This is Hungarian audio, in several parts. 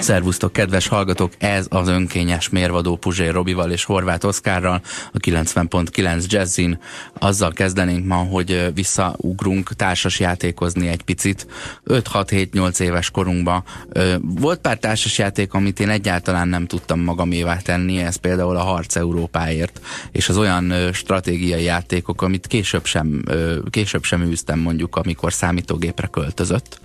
Szervusztok, kedves hallgatók! Ez az önkényes mérvadó Puzsér Robival és Horváth Oszkárral a 90.9 Jazzin. Azzal kezdenénk ma, hogy visszaugrunk társas játékozni egy picit. 5-6-7-8 éves korunkban volt pár társas játék, amit én egyáltalán nem tudtam magamévá tenni, ez például a Harc Európáért, és az olyan stratégiai játékok, amit később sem, később sem űztem mondjuk, amikor számítógépre költözött.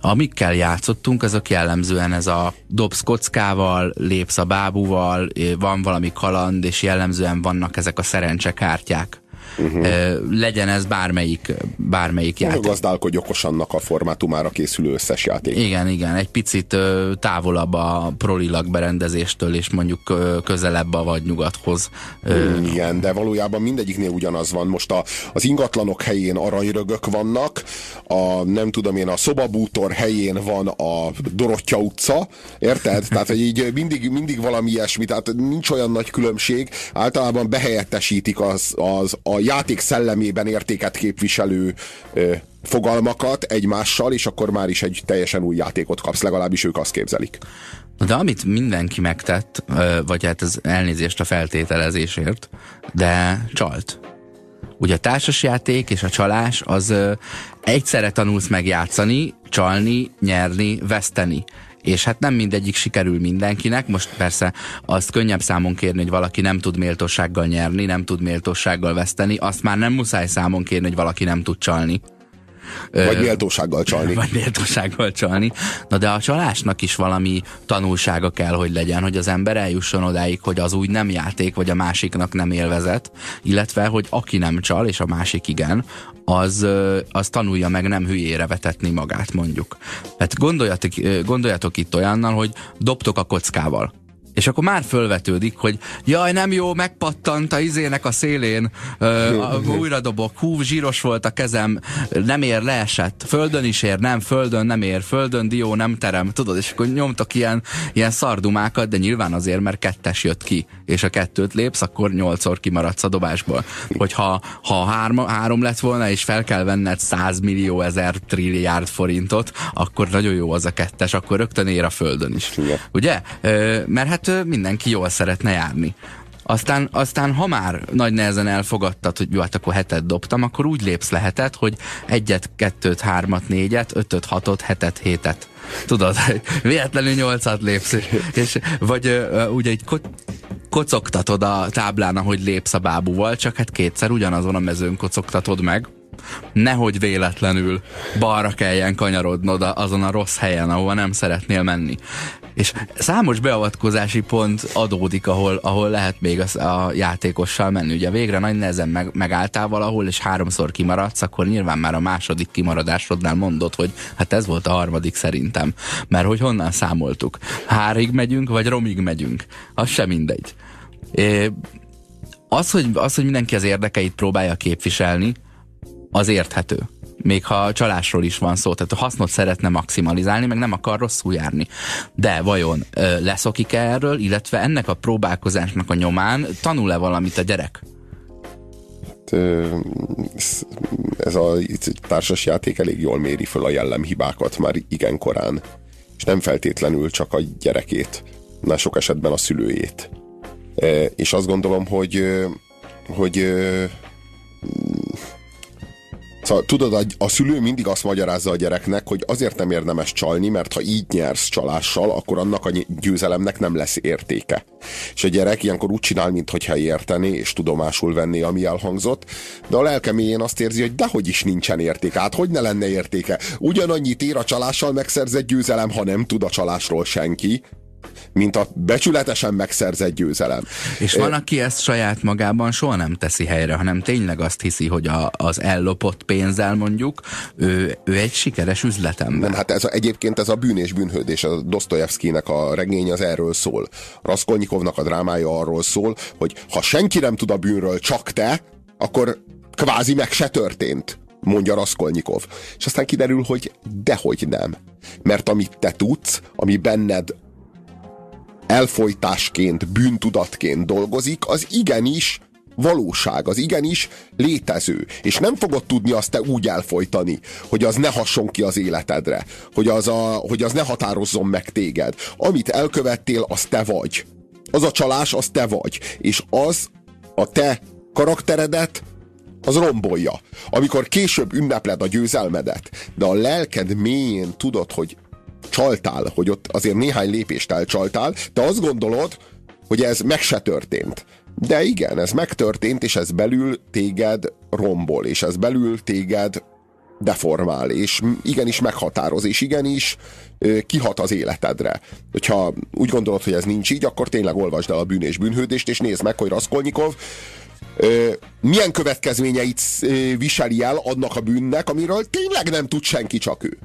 Amikkel játszottunk, azok jellemzően ez a dobsz kockával, lépsz a bábúval, van valami kaland, és jellemzően vannak ezek a szerencsekártyák uh-huh. legyen ez bármelyik, bármelyik játék. Gazdálkodj okosannak a formátumára készülő összes játék. Igen, igen, egy picit távolabb a prolilag berendezéstől, és mondjuk közelebb a vagy nyugathoz. Mm, igen, de valójában mindegyiknél ugyanaz van. Most a, az ingatlanok helyén aranyrögök vannak, a nem tudom én, a szobabútor helyén van a Dorottya utca, érted? Tehát, hogy így mindig, mindig valami ilyesmi, tehát nincs olyan nagy különbség, általában behelyettesítik az, az a játék szellemében értéket képviselő ö, fogalmakat egymással, és akkor már is egy teljesen új játékot kapsz, legalábbis ők azt képzelik. De amit mindenki megtett, vagy hát az elnézést a feltételezésért, de csalt. Ugye a társasjáték és a csalás az egyszerre tanulsz megjátszani, csalni, nyerni, veszteni és hát nem mindegyik sikerül mindenkinek. Most persze azt könnyebb számon kérni, hogy valaki nem tud méltósággal nyerni, nem tud méltósággal veszteni, azt már nem muszáj számon kérni, hogy valaki nem tud csalni. Vagy méltósággal csalni. Vagy méltósággal csalni. Na de a csalásnak is valami tanulsága kell, hogy legyen, hogy az ember eljusson odáig, hogy az úgy nem játék, vagy a másiknak nem élvezet, illetve, hogy aki nem csal, és a másik igen, az, az tanulja meg nem hülyére vetetni magát, mondjuk. Hát gondoljatok, gondoljatok itt olyannal, hogy dobtok a kockával és akkor már fölvetődik, hogy jaj, nem jó, megpattant a izének a szélén, ö, újra dobok, hú, zsíros volt a kezem, nem ér, leesett, földön is ér, nem, földön nem ér, földön dió, nem terem, tudod, és akkor nyomtak ilyen, ilyen szardumákat, de nyilván azért, mert kettes jött ki, és a kettőt lépsz, akkor nyolcszor kimaradsz a dobásból. Hogyha ha három, három lett volna, és fel kell venned 100 millió ezer trilliárd forintot, akkor nagyon jó az a kettes, akkor rögtön ér a földön is. Igen. Ugye? Ö, mert hát mindenki jól szeretne járni. Aztán, aztán ha már nagy nehezen elfogadtad, hogy jó, hát akkor hetet dobtam, akkor úgy lépsz lehetett, hogy egyet, kettőt, hármat, négyet, ötöt, hatot, hetet, hétet. Tudod, véletlenül nyolcat lépsz. És, vagy uh, ugye egy ko kocogtatod a táblán, ahogy lépsz a bábúval, csak hát kétszer ugyanazon a mezőn kocogtatod meg, nehogy véletlenül balra kelljen kanyarodnod azon a rossz helyen, ahova nem szeretnél menni. És számos beavatkozási pont adódik, ahol, ahol lehet még az, a játékossal menni. Ugye végre nagy nehezen meg, megálltál valahol, és háromszor kimaradsz, akkor nyilván már a második kimaradásodnál mondod, hogy hát ez volt a harmadik szerintem. Mert hogy honnan számoltuk? Hárig megyünk, vagy romig megyünk? Az sem mindegy. É, az, hogy, az, hogy mindenki az érdekeit próbálja képviselni, az érthető. Még ha csalásról is van szó, tehát a hasznot szeretne maximalizálni, meg nem akar rosszul járni. De vajon leszokik-e erről, illetve ennek a próbálkozásnak a nyomán tanul-e valamit a gyerek? Hát, ez a társas játék elég jól méri föl a jellemhibákat már igen korán. És nem feltétlenül csak a gyerekét, már sok esetben a szülőjét. És azt gondolom, hogy, hogy Szóval tudod, a, a szülő mindig azt magyarázza a gyereknek, hogy azért nem érdemes csalni, mert ha így nyersz csalással, akkor annak a győzelemnek nem lesz értéke. És a gyerek ilyenkor úgy csinál, mintha érteni és tudomásul venni, ami elhangzott, de a lelkeméjén azt érzi, hogy dehogy is nincsen értéke. Hát hogy ne lenne értéke? Ugyanannyit ér a csalással megszerzett győzelem, ha nem tud a csalásról senki, mint a becsületesen megszerzett győzelem. És van, aki ezt saját magában soha nem teszi helyre, hanem tényleg azt hiszi, hogy a, az ellopott pénzzel mondjuk ő, ő egy sikeres üzletember. Nem, hát ez a, egyébként ez a bűn és bűnhődés, a Dostoyevskynek a regény az erről szól. Raskolnikovnak a drámája arról szól, hogy ha senki nem tud a bűnről, csak te, akkor kvázi meg se történt mondja Raskolnikov. És aztán kiderül, hogy dehogy nem. Mert amit te tudsz, ami benned elfolytásként, bűntudatként dolgozik, az igenis valóság, az igenis létező. És nem fogod tudni azt te úgy elfolytani, hogy az ne hasson ki az életedre, hogy az, a, hogy az ne határozzon meg téged. Amit elkövettél, az te vagy. Az a csalás, az te vagy. És az a te karakteredet az rombolja. Amikor később ünnepled a győzelmedet, de a lelked mélyén tudod, hogy csaltál, hogy ott azért néhány lépést elcsaltál, te azt gondolod, hogy ez meg se történt. De igen, ez megtörtént, és ez belül téged rombol, és ez belül téged deformál, és igenis meghatároz, és igenis kihat az életedre. Hogyha úgy gondolod, hogy ez nincs így, akkor tényleg olvasd el a bűn és bűnhődést, és nézd meg, hogy Raskolnikov milyen következményeit viseli el annak a bűnnek, amiről tényleg nem tud senki, csak ő.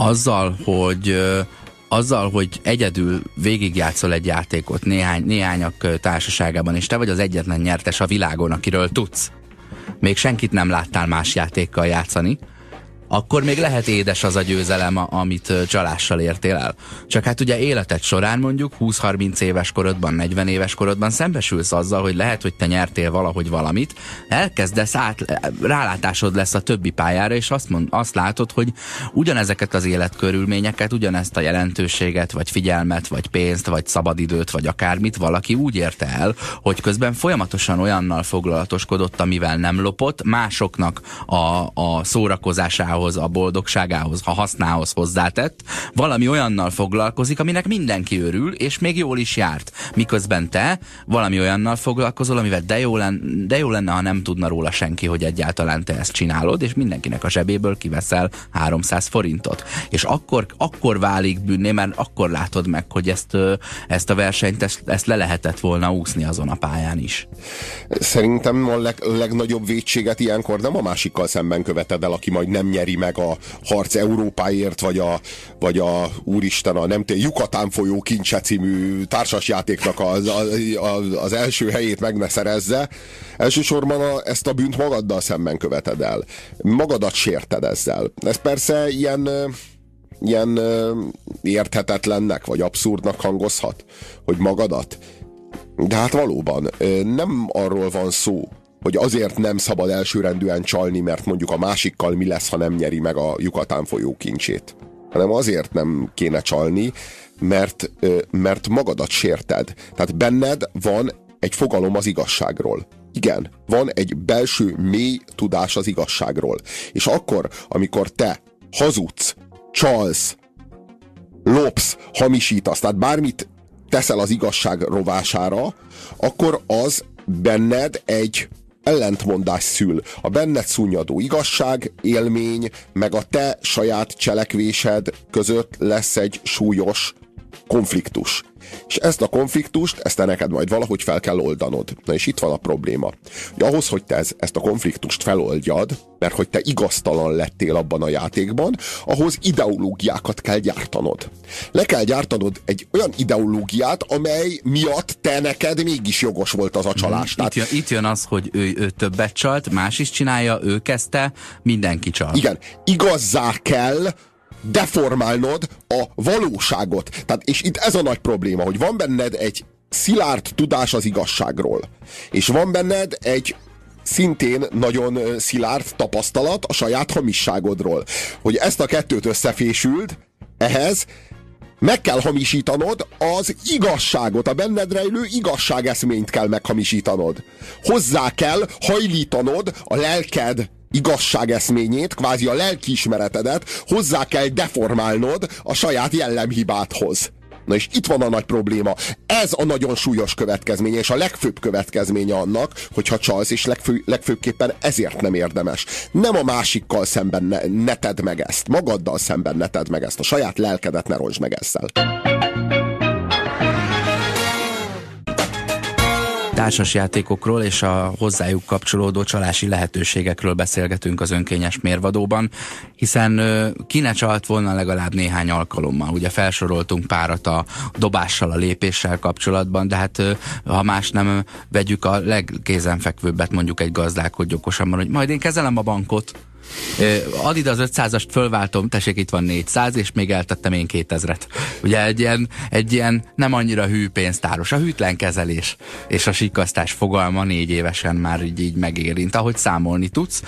Azzal, hogy azzal, hogy egyedül végigjátszol egy játékot néhány, néhányak társaságában, és te vagy az egyetlen nyertes a világon, akiről tudsz, még senkit nem láttál más játékkal játszani, akkor még lehet édes az a győzelem, amit csalással értél el. Csak hát ugye életed során mondjuk 20-30 éves korodban, 40 éves korodban szembesülsz azzal, hogy lehet, hogy te nyertél valahogy valamit, elkezdesz át, rálátásod lesz a többi pályára, és azt, mond, azt látod, hogy ugyanezeket az életkörülményeket, ugyanezt a jelentőséget, vagy figyelmet, vagy pénzt, vagy szabadidőt, vagy akármit valaki úgy érte el, hogy közben folyamatosan olyannal foglalatoskodott, amivel nem lopott, másoknak a, a szórakozásához örömjához, a boldogságához, ha hasznához hozzátett, valami olyannal foglalkozik, aminek mindenki örül, és még jól is járt. Miközben te valami olyannal foglalkozol, amivel de jó, lenne, de jó lenne, ha nem tudna róla senki, hogy egyáltalán te ezt csinálod, és mindenkinek a zsebéből kiveszel 300 forintot. És akkor, akkor válik bűnné, mert akkor látod meg, hogy ezt, ezt a versenyt, ezt, ezt le lehetett volna úszni azon a pályán is. Szerintem a leg, legnagyobb vétséget ilyenkor nem a másikkal szemben követed el, aki majd nem nyer nyeri meg a harc Európáért, vagy a, vagy a úristen, a nem tudom, Yucatán folyó kincse című társasjátéknak az, az, az első helyét meg ne szerezze. Elsősorban a, ezt a bűnt magaddal szemben követed el. Magadat sérted ezzel. Ez persze ilyen ilyen érthetetlennek, vagy abszurdnak hangozhat, hogy magadat. De hát valóban nem arról van szó, hogy azért nem szabad elsőrendűen csalni, mert mondjuk a másikkal mi lesz, ha nem nyeri meg a Yucatán folyó kincsét. Hanem azért nem kéne csalni, mert, mert magadat sérted. Tehát benned van egy fogalom az igazságról. Igen, van egy belső mély tudás az igazságról. És akkor, amikor te hazudsz, csalsz, lopsz, hamisítasz, tehát bármit teszel az igazság rovására, akkor az benned egy ellentmondás szül. A benned szúnyadó igazság, élmény, meg a te saját cselekvésed között lesz egy súlyos konfliktus. És ezt a konfliktust, ezt te neked majd valahogy fel kell oldanod. Na és itt van a probléma. Hogy ahhoz, hogy te ez, ezt a konfliktust feloldjad, mert hogy te igaztalan lettél abban a játékban, ahhoz ideológiákat kell gyártanod. Le kell gyártanod egy olyan ideológiát, amely miatt te neked mégis jogos volt az a csalás. Hmm, itt, jön, itt jön az, hogy ő, ő többet csalt, más is csinálja, ő kezdte, mindenki csal. Igen, igazzá kell deformálnod a valóságot. Tehát, és itt ez a nagy probléma, hogy van benned egy szilárd tudás az igazságról, és van benned egy szintén nagyon szilárd tapasztalat a saját hamisságodról. Hogy ezt a kettőt összefésült, ehhez meg kell hamisítanod az igazságot, a benned rejlő igazságeszményt kell meghamisítanod. Hozzá kell hajlítanod a lelked igazságeszményét, kvázi a lelkiismeretedet hozzá kell deformálnod a saját jellemhibádhoz. Na és itt van a nagy probléma. Ez a nagyon súlyos következménye, és a legfőbb következménye annak, hogyha csalsz, és legfő, legfőbbképpen ezért nem érdemes. Nem a másikkal szemben ne, ne tedd meg ezt, magaddal szemben ne tedd meg ezt, a saját lelkedet ne roncsd meg ezzel. Társasjátékokról és a hozzájuk kapcsolódó csalási lehetőségekről beszélgetünk az önkényes mérvadóban, hiszen ki ne csalt volna legalább néhány alkalommal. Ugye felsoroltunk párat a dobással, a lépéssel kapcsolatban, de hát ha más nem vegyük a legkézenfekvőbbet mondjuk egy gazdálkodj okosan, hogy majd én kezelem a bankot, Adidas 500-ast fölváltom, tessék, itt van 400, és még eltettem én 2000-et. Ugye egy ilyen, egy ilyen nem annyira hű pénztáros, a hűtlen kezelés és a sikasztás fogalma négy évesen már így, így megérint, ahogy számolni tudsz,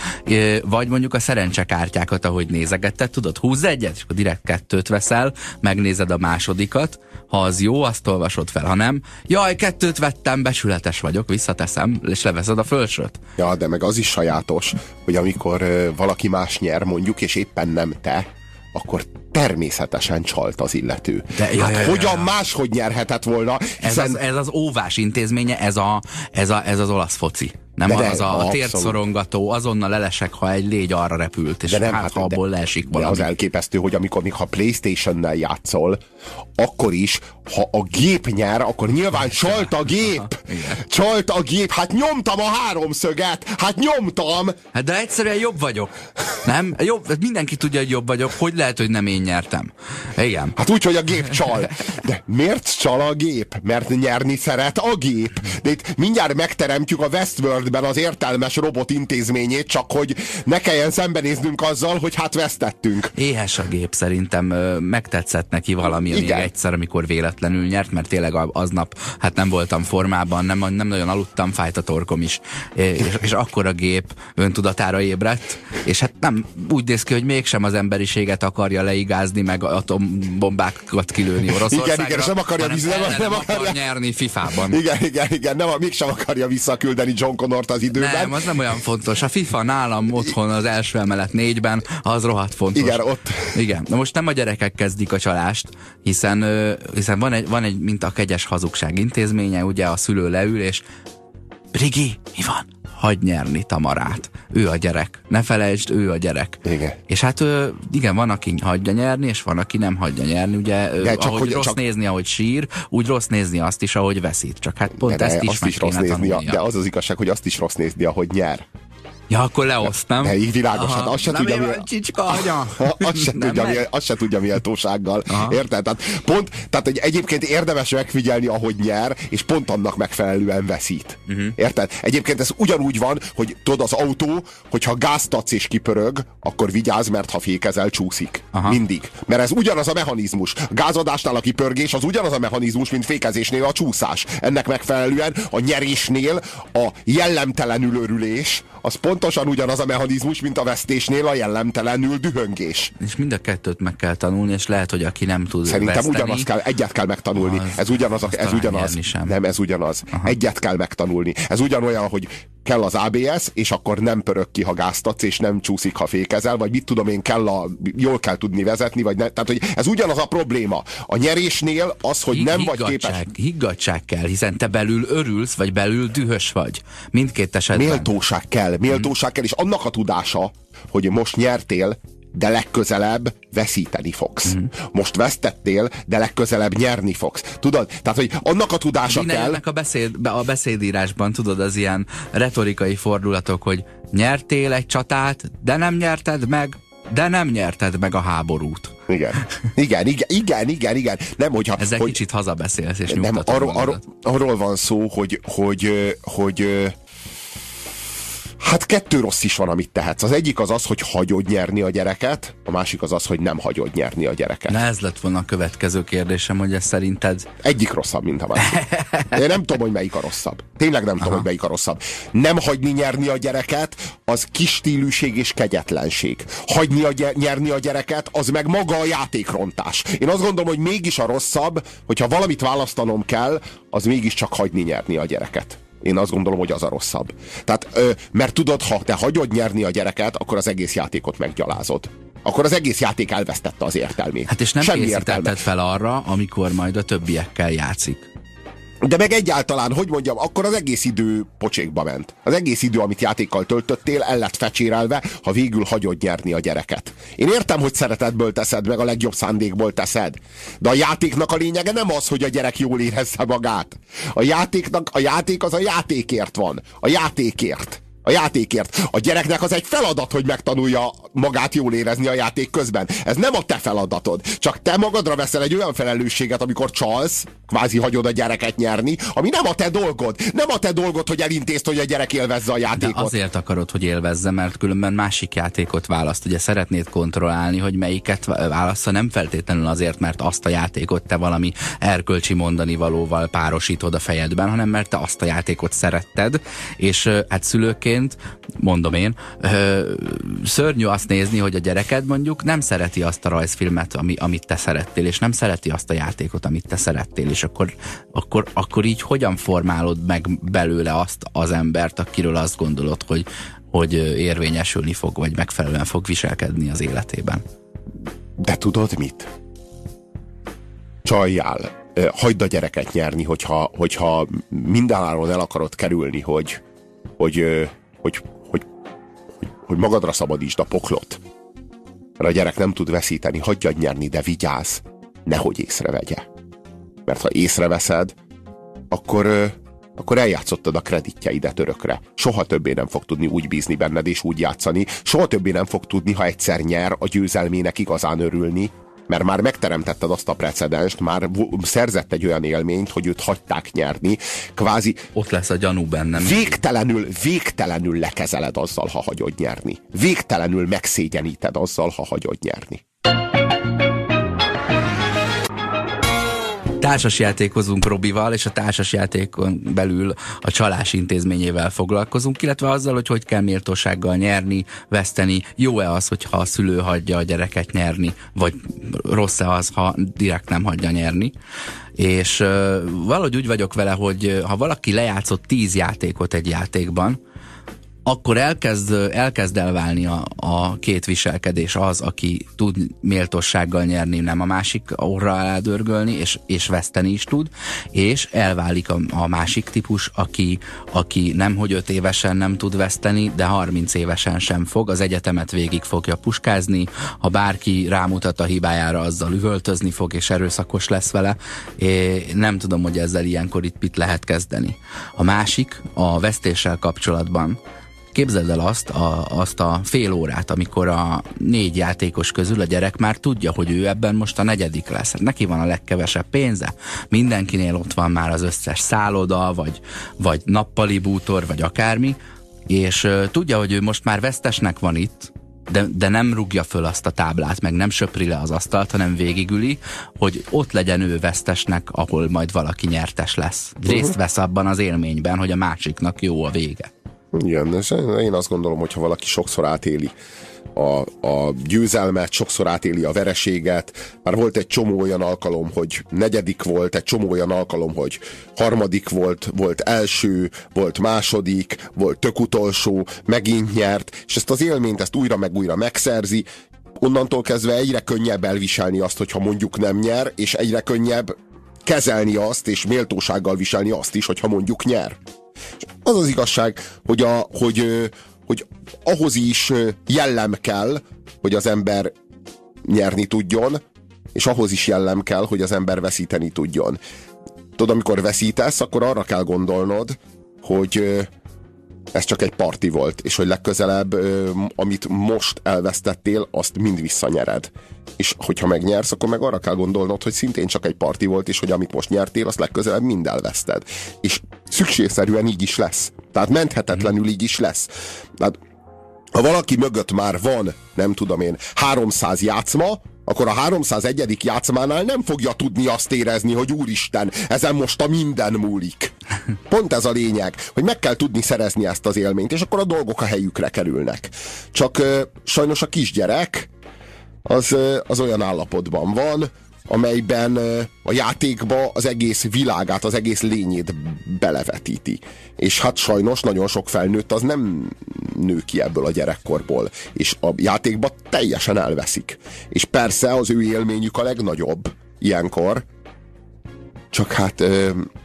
vagy mondjuk a szerencsekártyákat, ahogy nézegetted, tudod, húzz egyet, és akkor direkt kettőt veszel, megnézed a másodikat, ha az jó, azt olvasod fel, ha nem, jaj, kettőt vettem, becsületes vagyok, visszateszem, és leveszed a fölsőt. Ja, de meg az is sajátos, hogy amikor valaki más nyer mondjuk, és éppen nem te, akkor természetesen csalt az illető. De, hát ja, ja, hogyan ja. máshogy nyerhetett volna? Hiszen... Ez, az, ez az óvás intézménye, ez, a, ez, a, ez az olasz foci. Nem de az de, a, a szorongató, azonnal lelesek, ha egy légy arra repült, és de nem, hát, hát ha abból de, leesik valami. De az elképesztő, hogy amikor még ha Playstation-nel játszol, akkor is, ha a gép nyer, akkor nyilván csalt a gép! Csalt a gép! Hát nyomtam a háromszöget! Hát nyomtam! Hát de egyszerűen jobb vagyok. Nem? Jobb, mindenki tudja, hogy jobb vagyok. Hogy lehet, hogy nem én nyertem? Igen. Hát úgy, hogy a gép csal. De miért csal a gép? Mert nyerni szeret a gép. De itt mindjárt megteremtjük a Westworldben az értelmes robot intézményét, csak hogy ne kelljen szembenéznünk azzal, hogy hát vesztettünk. Éhes a gép szerintem. Megtetszett neki valami Igen. még egyszer, amikor véletlenül nyert, mert tényleg aznap hát nem voltam formában, nem, nem nagyon aludtam, fájt a torkom is. És, és akkor a gép öntudatára ébredt, és hát nem úgy néz ki, hogy mégsem az emberiséget akarja leigázni, meg atombombákat kilőni Oroszországra. Igen, igen, és nem akarja, hanem nem, nem, nem akarja akar nyerni FIFA-ban. Igen, igen, igen, nem, mégsem akarja visszaküldeni John Connort az időben. Nem, az nem olyan fontos. A FIFA nálam otthon az első emelet négyben, az rohadt fontos. Igen, ott. Igen. Na most nem a gyerekek kezdik a csalást, hiszen, hiszen van egy, van egy mint a kegyes hazugság intézménye, ugye a szülő leül, és Brigi, mi van? Hagy nyerni Tamarát. Ő a gyerek. Ne felejtsd, ő a gyerek. Igen. És hát igen, van, aki hagyja nyerni, és van, aki nem hagyja nyerni. Ugye, de csak ahogy hogy, rossz csak... nézni, ahogy sír, úgy rossz nézni azt is, ahogy veszít. Csak hát pont de ezt is azt is rossz nézni, De az az igazság, hogy azt is rossz nézni, ahogy nyer. Ja, akkor leosztam. Ne, így világos, hát azt se nem tudja, mi, csicska anya. azt, se tudja, mi, azt se tudja méltósággal. Érted? Tehát, pont, tehát hogy egyébként érdemes megfigyelni, ahogy nyer, és pont annak megfelelően veszít. Uh-huh. Érted? Egyébként ez ugyanúgy van, hogy tudod, az autó, hogyha gáztatsz és kipörög, akkor vigyázz, mert ha fékezel, csúszik. Aha. Mindig. Mert ez ugyanaz a mechanizmus. A gázadásnál a kipörgés az ugyanaz a mechanizmus, mint fékezésnél a csúszás. Ennek megfelelően a nyerésnél a jellemtelenül örülés, az pontosan ugyanaz a mechanizmus, mint a vesztésnél a jellemtelenül dühöngés. És mind a kettőt meg kell tanulni, és lehet, hogy aki nem tud Szerintem veszteni, ugyanaz kell, egyet kell megtanulni. Az, ez ugyanaz, ez ugyanaz. Nem, ez ugyanaz. Aha. Egyet kell megtanulni. Ez ugyanolyan, hogy kell az ABS, és akkor nem pörög ki, ha gáztatsz, és nem csúszik, ha fékezel, vagy mit tudom én, kell a, jól kell tudni vezetni, vagy ne, tehát, hogy ez ugyanaz a probléma. A nyerésnél az, hogy nem vagy képes... Higgadság kell, hiszen te belül örülsz, vagy belül dühös vagy. Mindkét esetben. Méltóság kell, méltóság kell, és annak a tudása, hogy most nyertél, de legközelebb veszíteni fogsz. Mm. Most vesztettél, de legközelebb nyerni fogsz. Tudod? Tehát, hogy annak a tudása Innen kell... a, beszéd, a beszédírásban, tudod, az ilyen retorikai fordulatok, hogy nyertél egy csatát, de nem nyerted meg, de nem nyerted meg a háborút. Igen. Igen, igen, igen, igen, igen. Nem, hogyha, Ezzel hogy, kicsit hazabeszélsz, és nem, arról, arról, arról van szó, hogy, hogy, hogy, hogy Hát kettő rossz is van, amit tehetsz. Az egyik az az, hogy hagyod nyerni a gyereket, a másik az az, hogy nem hagyod nyerni a gyereket. Na ez lett volna a következő kérdésem, hogy ez szerinted... Egyik rosszabb, mint a másik. Én nem tudom, hogy melyik a rosszabb. Tényleg nem Aha. tudom, hogy melyik a rosszabb. Nem hagyni nyerni a gyereket, az kis stílűség és kegyetlenség. Hagyni a gy- nyerni a gyereket, az meg maga a játékrontás. Én azt gondolom, hogy mégis a rosszabb, hogyha valamit választanom kell, az mégiscsak hagyni nyerni a gyereket. Én azt gondolom, hogy az a rosszabb. Tehát, ö, mert tudod, ha te hagyod nyerni a gyereket, akkor az egész játékot meggyalázod. Akkor az egész játék elvesztette az értelmét. Hát és nem Semmi készítetted értelme. fel arra, amikor majd a többiekkel játszik. De meg egyáltalán, hogy mondjam, akkor az egész idő pocsékba ment. Az egész idő, amit játékkal töltöttél, el lett fecsérelve, ha végül hagyod nyerni a gyereket. Én értem, hogy szeretetből teszed, meg a legjobb szándékból teszed. De a játéknak a lényege nem az, hogy a gyerek jól érezze magát. A játéknak, a játék az a játékért van. A játékért. A játékért. A gyereknek az egy feladat, hogy megtanulja magát jól érezni a játék közben. Ez nem a te feladatod. Csak te magadra veszel egy olyan felelősséget, amikor csalsz, kvázi hagyod a gyereket nyerni, ami nem a te dolgod. Nem a te dolgod, hogy elintézd, hogy a gyerek élvezze a játékot. De azért akarod, hogy élvezze, mert különben másik játékot választ. Ugye szeretnéd kontrollálni, hogy melyiket válassza, nem feltétlenül azért, mert azt a játékot te valami erkölcsi mondani valóval párosítod a fejedben, hanem mert te azt a játékot szeretted, és hát szülőként, mondom én, szörnyű azt nézni, hogy a gyereked mondjuk nem szereti azt a rajzfilmet, ami, amit te szerettél, és nem szereti azt a játékot, amit te szerettél, és akkor, akkor, akkor így hogyan formálod meg belőle azt az embert, akiről azt gondolod, hogy, hogy érvényesülni fog, vagy megfelelően fog viselkedni az életében. De tudod mit? Csaljál. Hagyd a gyereket nyerni, hogyha, hogyha mindenáron el akarod kerülni, hogy, hogy, hogy, hogy, hogy, hogy magadra szabadítsd a poklot. Mert a gyerek nem tud veszíteni, hagyjad nyerni, de vigyázz, nehogy észrevegye. Mert ha észreveszed, akkor, akkor eljátszottad a kreditjeidet örökre. Soha többé nem fog tudni úgy bízni benned és úgy játszani. Soha többé nem fog tudni, ha egyszer nyer, a győzelmének igazán örülni, mert már megteremtetted azt a precedenst, már szerzett egy olyan élményt, hogy őt hagyták nyerni, kvázi... Ott lesz a gyanú bennem. Végtelenül, végtelenül lekezeled azzal, ha hagyod nyerni. Végtelenül megszégyeníted azzal, ha hagyod nyerni. Társasjátékozunk Robival, és a társasjátékon belül a csalás intézményével foglalkozunk, illetve azzal, hogy hogy kell méltósággal nyerni, veszteni. Jó-e az, hogyha a szülő hagyja a gyereket nyerni, vagy rossz-e az, ha direkt nem hagyja nyerni. És uh, valahogy úgy vagyok vele, hogy ha valaki lejátszott tíz játékot egy játékban, akkor elkezd, elkezd elválni a, a két viselkedés az, aki tud méltossággal nyerni, nem a másik orra alá dörgölni, és, és veszteni is tud, és elválik a, a másik típus, aki, aki nem hogy öt évesen nem tud veszteni, de 30 évesen sem fog, az egyetemet végig fogja puskázni, ha bárki rámutat a hibájára, azzal üvöltözni fog, és erőszakos lesz vele. É, nem tudom, hogy ezzel ilyenkor itt mit lehet kezdeni. A másik, a vesztéssel kapcsolatban Képzeld el azt a, azt a fél órát, amikor a négy játékos közül a gyerek már tudja, hogy ő ebben most a negyedik lesz. Hát neki van a legkevesebb pénze, mindenkinél ott van már az összes szálloda, vagy, vagy nappali bútor, vagy akármi, és uh, tudja, hogy ő most már vesztesnek van itt, de, de nem rúgja föl azt a táblát, meg nem söpri le az asztalt, hanem végigüli, hogy ott legyen ő vesztesnek, ahol majd valaki nyertes lesz. Részt vesz abban az élményben, hogy a másiknak jó a vége. Igen, és én azt gondolom, hogy ha valaki sokszor átéli a, a győzelmet, sokszor átéli a vereséget. Már volt egy csomó olyan alkalom, hogy negyedik volt, egy csomó olyan alkalom, hogy harmadik volt, volt első, volt második, volt tök utolsó, megint nyert, és ezt az élményt, ezt újra meg újra megszerzi, onnantól kezdve egyre könnyebb elviselni azt, hogyha mondjuk nem nyer, és egyre könnyebb kezelni azt, és méltósággal viselni azt is, hogyha mondjuk nyer. Az az igazság, hogy, a, hogy, hogy ahhoz is jellem kell, hogy az ember nyerni tudjon, és ahhoz is jellem kell, hogy az ember veszíteni tudjon. Tudod, amikor veszítesz, akkor arra kell gondolnod, hogy ez csak egy parti volt, és hogy legközelebb, amit most elvesztettél, azt mind visszanyered. És hogyha megnyersz, akkor meg arra kell gondolnod, hogy szintén csak egy parti volt, és hogy amit most nyertél, azt legközelebb mind elveszted. És szükségszerűen így is lesz. Tehát menthetetlenül így is lesz. Tehát ha valaki mögött már van, nem tudom én, 300 játszma, akkor a 301. játszmánál nem fogja tudni azt érezni, hogy úristen, ezen most a minden múlik. Pont ez a lényeg, hogy meg kell tudni szerezni ezt az élményt, és akkor a dolgok a helyükre kerülnek. Csak sajnos a kisgyerek az, az olyan állapotban van, amelyben a játékba az egész világát, az egész lényét belevetíti. És hát sajnos nagyon sok felnőtt az nem nő ki ebből a gyerekkorból, és a játékba teljesen elveszik. És persze az ő élményük a legnagyobb ilyenkor, csak hát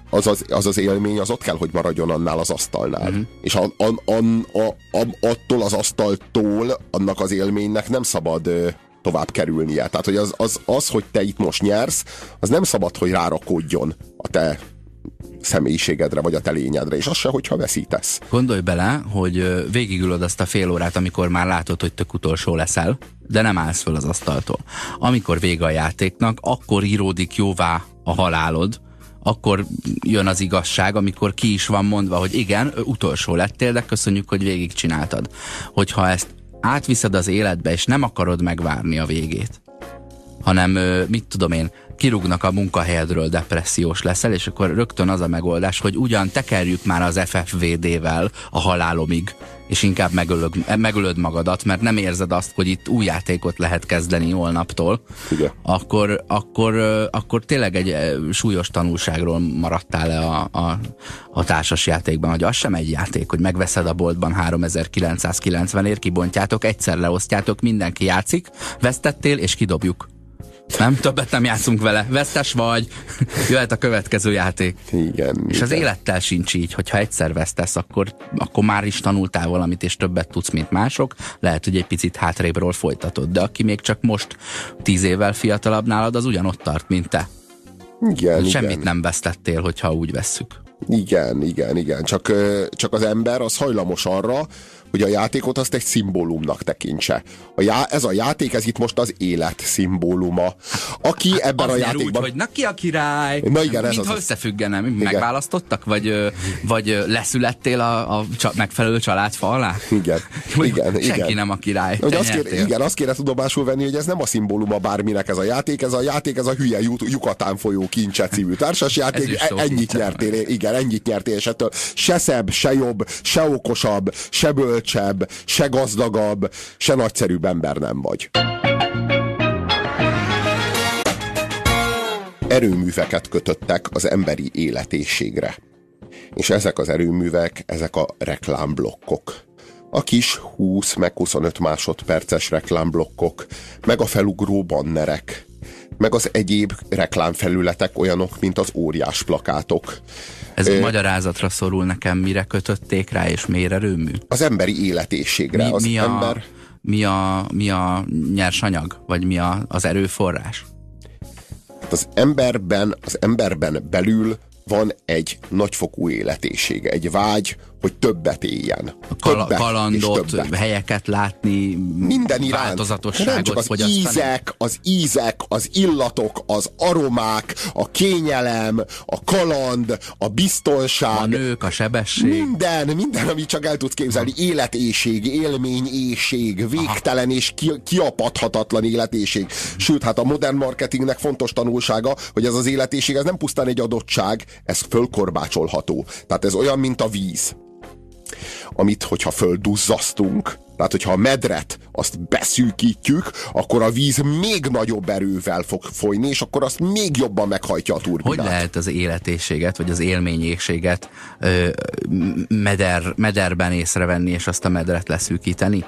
az az, az az élmény az ott kell, hogy maradjon annál az asztalnál. Uh-huh. És a, a, a, a, a, attól az asztaltól, annak az élménynek nem szabad tovább kerülnie. Tehát, hogy az, az, az, hogy te itt most nyersz, az nem szabad, hogy rárakódjon a te személyiségedre, vagy a te lényedre, és az se, hogyha veszítesz. Gondolj bele, hogy végigülöd azt a fél órát, amikor már látod, hogy tök utolsó leszel, de nem állsz föl az asztaltól. Amikor vége a játéknak, akkor íródik jóvá a halálod, akkor jön az igazság, amikor ki is van mondva, hogy igen, utolsó lettél, de köszönjük, hogy végigcsináltad. Hogyha ezt átviszed az életbe, és nem akarod megvárni a végét, hanem mit tudom én, kirúgnak a munkahelyedről, depressziós leszel, és akkor rögtön az a megoldás, hogy ugyan tekerjük már az FFVD-vel a halálomig, és inkább megölöd, megölöd magadat, mert nem érzed azt, hogy itt új játékot lehet kezdeni holnaptól, Igen. akkor, akkor, akkor tényleg egy súlyos tanulságról maradtál le a, a, a társas játékban, hogy az sem egy játék, hogy megveszed a boltban 3990-ért, kibontjátok, egyszer leosztjátok, mindenki játszik, vesztettél, és kidobjuk. Nem? Többet nem játszunk vele. Vesztes vagy, jöhet a következő játék. Igen. És igen. az élettel sincs így, hogyha egyszer vesztesz, akkor, akkor már is tanultál valamit, és többet tudsz, mint mások. Lehet, hogy egy picit hátrébről folytatod, de aki még csak most tíz évvel fiatalabb nálad, az ugyanott tart, mint te. Igen, Semmit igen. nem vesztettél, hogyha úgy vesszük. Igen, igen, igen. Csak, csak az ember az hajlamos arra, hogy a játékot azt egy szimbólumnak tekintse. A já, ez a játék, ez itt most az élet szimbóluma. Aki ebben Az a játékban... úgy, hogy na ki a király? Na igen, ez Mintha az- összefüggene. Megválasztottak? Vagy, vagy leszülettél a, a csa, megfelelő családfa alá? Igen, igen, Senki igen. nem a király. Hogy Te azt nyertél. igen, azt kéne tudomásul venni, hogy ez nem a szimbóluma bárminek ez a játék, ez a játék, ez a hülye Yucatán folyó kincse című társas játék, Ez is E- ennyit nyertél, igen, ennyit nyertél, és ettől se szebb, se jobb, se okosabb, se bölcsebb, se gazdagabb, se nagyszerűbb ember nem vagy. Erőműveket kötöttek az emberi életészségre. És ezek az erőművek, ezek a reklámblokkok. A kis 20 meg 25 másodperces reklámblokkok, meg a felugró bannerek, meg az egyéb reklámfelületek olyanok, mint az óriás plakátok. Ez egy magyarázatra szorul nekem, mire kötötték rá, és miért erőmű? Az emberi életészségre. Mi, az mi, a, ember... mi, a, mi a nyersanyag? Vagy mi a, az erőforrás? Hát az emberben, az emberben belül van egy nagyfokú életészsége, egy vágy, hogy többet éljen. Kal- Többet kalandot, többet. helyeket látni, minden iránt. változatosságot Nem az fogyasztani. ízek, az ízek, az illatok, az aromák, a kényelem, a kaland, a biztonság. A nők, a sebesség. Minden, minden, amit csak el tudsz képzelni. Életészség, élményészség, végtelen és ki, kiapadhatatlan életészség. Sőt, hát a modern marketingnek fontos tanulsága, hogy ez az életészség, ez nem pusztán egy adottság, ez fölkorbácsolható. Tehát ez olyan, mint a víz amit, hogyha földuzzasztunk, tehát hogyha a medret azt beszűkítjük, akkor a víz még nagyobb erővel fog folyni, és akkor azt még jobban meghajtja a turbinát. Hogy lehet az életészséget, vagy az élményészséget ö, meder, mederben észrevenni, és azt a medret leszűkíteni?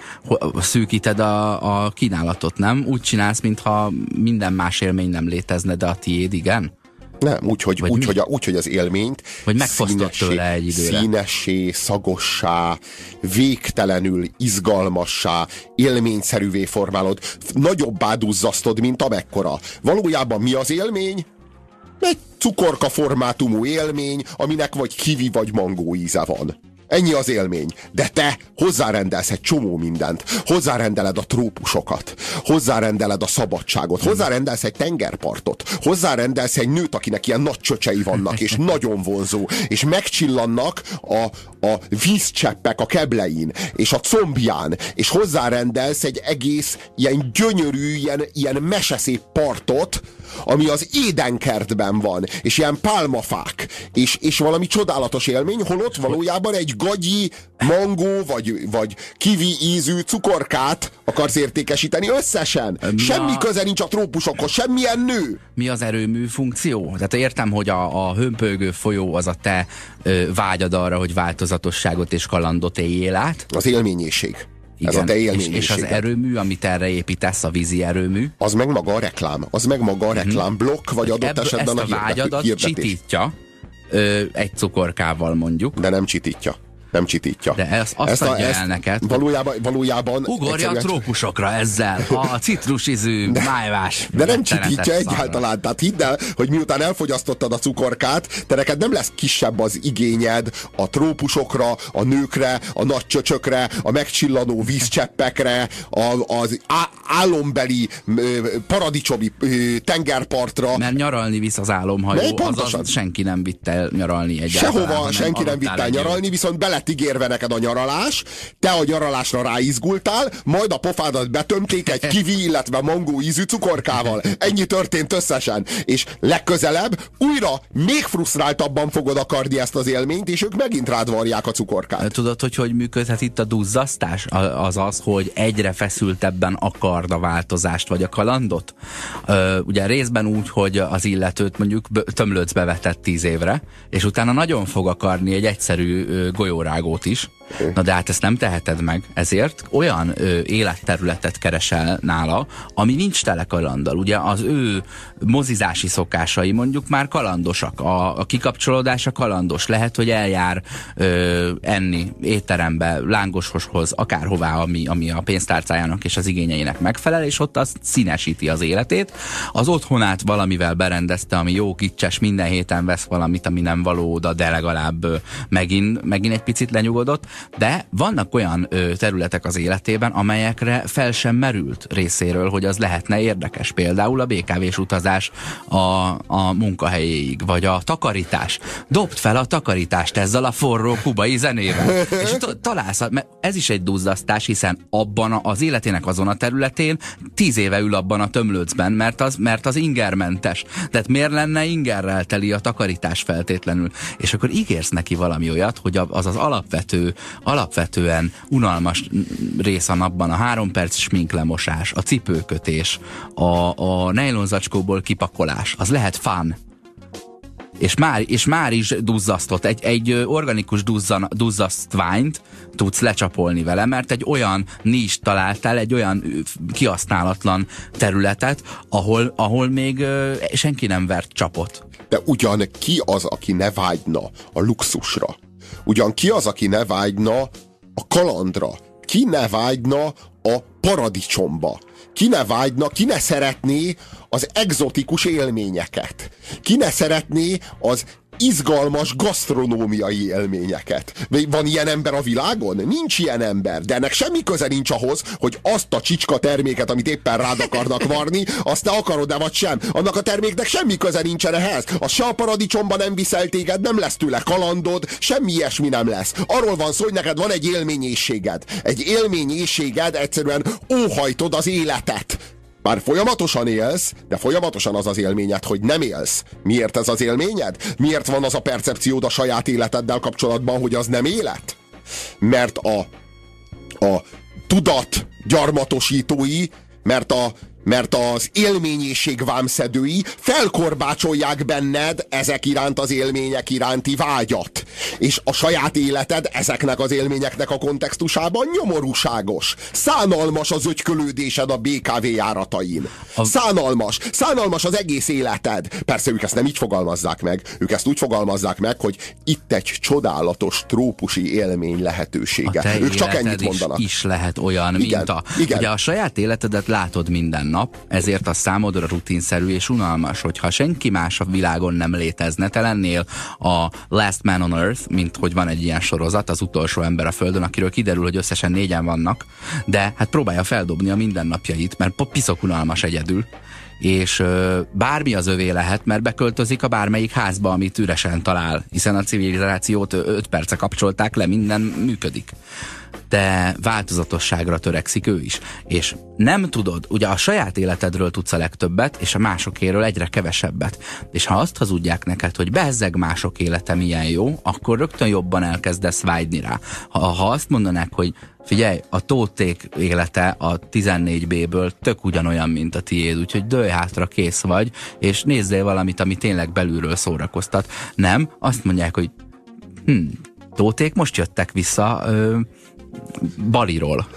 Szűkíted a, a kínálatot, nem? Úgy csinálsz, mintha minden más élmény nem létezne, de a tiéd igen? Nem, úgy, hogy, Vagy úgy, hogy, úgy, hogy az élményt Vagy megfosztott színessé- tőle egy időre. Színessé, szagossá, végtelenül izgalmassá, élményszerűvé formálod, nagyobbá duzzasztod, mint amekkora. Valójában mi az élmény? Egy cukorka formátumú élmény, aminek vagy kivi vagy mangó íze van. Ennyi az élmény. De te hozzárendelsz egy csomó mindent. Hozzárendeled a trópusokat. Hozzárendeled a szabadságot. Hozzárendelsz egy tengerpartot. Hozzárendelsz egy nőt, akinek ilyen nagy csöcsei vannak, és nagyon vonzó. És megcsillannak a, a vízcseppek a keblein, és a combján. És hozzárendelsz egy egész ilyen gyönyörű, ilyen, ilyen meseszép partot, ami az édenkertben van, és ilyen pálmafák, és, és valami csodálatos élmény, holott valójában egy gagyi, mangó, vagy, vagy kivi ízű cukorkát akarsz értékesíteni összesen. Mi Semmi köze nincs a trópusokhoz, semmilyen nő. Mi az erőmű funkció? Tehát értem, hogy a, a hömpölygő folyó az a te ö, vágyad arra, hogy változatosságot és kalandot éljél át. Az élményészség. Ez a te és, és az erőmű, amit erre építesz, a vízi erőmű, Az meg maga a reklám. Az meg maga a reklám blokk, vagy adott ebből, esetben ezt a a vágyadat hirdetés. csitítja, ö, egy cukorkával mondjuk, De nem csitítja. Nem csitítja. De ezt, azt ezt adja a, ezt el neked. Valójában, valójában Ugorja egyszerűen... a trópusokra ezzel, a citrusizű de, májvás. De nem csitítja egyáltalán. Tehát hidd el, hogy miután elfogyasztottad a cukorkát, te neked nem lesz kisebb az igényed a trópusokra, a nőkre, a nagy csöcsökre, a megcsillanó vízcseppekre, a, az á, álombeli paradicsomi tengerpartra. Mert nyaralni visz az álomhajó, azaz senki nem vitt el nyaralni egyáltalán. Sehova senki nem vitt el nyaralni, viszont be lett ígérve neked a nyaralás, te a nyaralásra ráizgultál, majd a pofádat betömték egy kivi, illetve mangó ízű cukorkával. Ennyi történt összesen. És legközelebb újra még frusztráltabban fogod akarni ezt az élményt, és ők megint rád varják a cukorkát. Tudod, hogy hogy működhet itt a duzzasztás? Az az, hogy egyre feszültebben akard a változást, vagy a kalandot. Ugye részben úgy, hogy az illetőt mondjuk tömlőcbe vetett tíz évre, és utána nagyon fog akarni egy egyszerű golyórágót is, Na de hát ezt nem teheted meg, ezért olyan ö, életterületet keresel nála, ami nincs tele kalanddal. Ugye az ő mozizási szokásai mondjuk már kalandosak. A, a kikapcsolódása kalandos. Lehet, hogy eljár ö, enni étterembe, lángososhoz, akárhová, ami, ami a pénztárcájának és az igényeinek megfelel, és ott az színesíti az életét. Az otthonát valamivel berendezte, ami jó kicses, minden héten vesz valamit, ami nem való oda, de legalább megint, megint egy picit lenyugodott de vannak olyan ö, területek az életében, amelyekre fel sem merült részéről, hogy az lehetne érdekes. Például a BKV-s utazás a, a munkahelyéig, vagy a takarítás. Dobd fel a takarítást ezzel a forró kubai zenével. És találsz, mert ez is egy duzzasztás, hiszen abban az életének azon a területén tíz éve ül abban a tömlőcben, mert az, mert az ingermentes. Tehát miért lenne ingerrel teli a takarítás feltétlenül? És akkor ígérsz neki valami olyat, hogy az az alapvető alapvetően unalmas rész a napban a három perc sminklemosás, a cipőkötés, a, a nejlonzacskóból kipakolás, az lehet fun. És már, és már is duzzasztott, egy, egy organikus duzzan, duzzasztványt tudsz lecsapolni vele, mert egy olyan nincs találtál, egy olyan kihasználatlan területet, ahol, ahol még senki nem vert csapot. De ugyan ki az, aki ne vágyna a luxusra? Ugyan ki az, aki ne vágyna a kalandra? Ki ne vágyna a paradicsomba? Ki ne vágyna, ki ne szeretné az egzotikus élményeket? Ki ne szeretné az izgalmas gasztronómiai élményeket. Van ilyen ember a világon? Nincs ilyen ember, de ennek semmi köze nincs ahhoz, hogy azt a csicska terméket, amit éppen rád akarnak varni, azt te akarod-e vagy sem. Annak a terméknek semmi köze nincsen ehhez. A se a paradicsomba nem viszel téged, nem lesz tőle kalandod, semmi ilyesmi nem lesz. Arról van szó, hogy neked van egy élményészséged. Egy élményészséged, egyszerűen óhajtod az életet bár folyamatosan élsz, de folyamatosan az az élményed, hogy nem élsz. Miért ez az élményed? Miért van az a percepciód a saját életeddel kapcsolatban, hogy az nem élet? Mert a, a tudat gyarmatosítói, mert a mert az élményészség vámszedői felkorbácsolják benned ezek iránt az élmények iránti vágyat. És a saját életed ezeknek az élményeknek a kontextusában nyomorúságos. Szánalmas az ögykölődésed a BKV járatain. A... Szánalmas. Szánalmas az egész életed. Persze ők ezt nem így fogalmazzák meg. Ők ezt úgy fogalmazzák meg, hogy itt egy csodálatos trópusi élmény lehetősége. ők csak ennyit mondanak. Is, lehet olyan, igen, mint a... Igen. Ugye a saját életedet látod minden nap nap, ezért a számodra rutinszerű és unalmas, hogyha senki más a világon nem létezne, te lennél a Last Man on Earth, mint hogy van egy ilyen sorozat, az utolsó ember a Földön, akiről kiderül, hogy összesen négyen vannak, de hát próbálja feldobni a mindennapjait, mert piszok unalmas egyedül, és ö, bármi az övé lehet, mert beköltözik a bármelyik házba, amit üresen talál, hiszen a civilizációt 5 perce kapcsolták le, minden működik de változatosságra törekszik ő is. És nem tudod, ugye a saját életedről tudsz a legtöbbet, és a másokéről egyre kevesebbet. És ha azt hazudják neked, hogy bezzeg mások élete milyen jó, akkor rögtön jobban elkezdesz vágyni rá. Ha, ha azt mondanák, hogy figyelj, a tóték élete a 14B-ből tök ugyanolyan, mint a tiéd, úgyhogy dőj hátra, kész vagy, és nézzél valamit, ami tényleg belülről szórakoztat. Nem, azt mondják, hogy hm, tóték most jöttek vissza, ö, Baliról.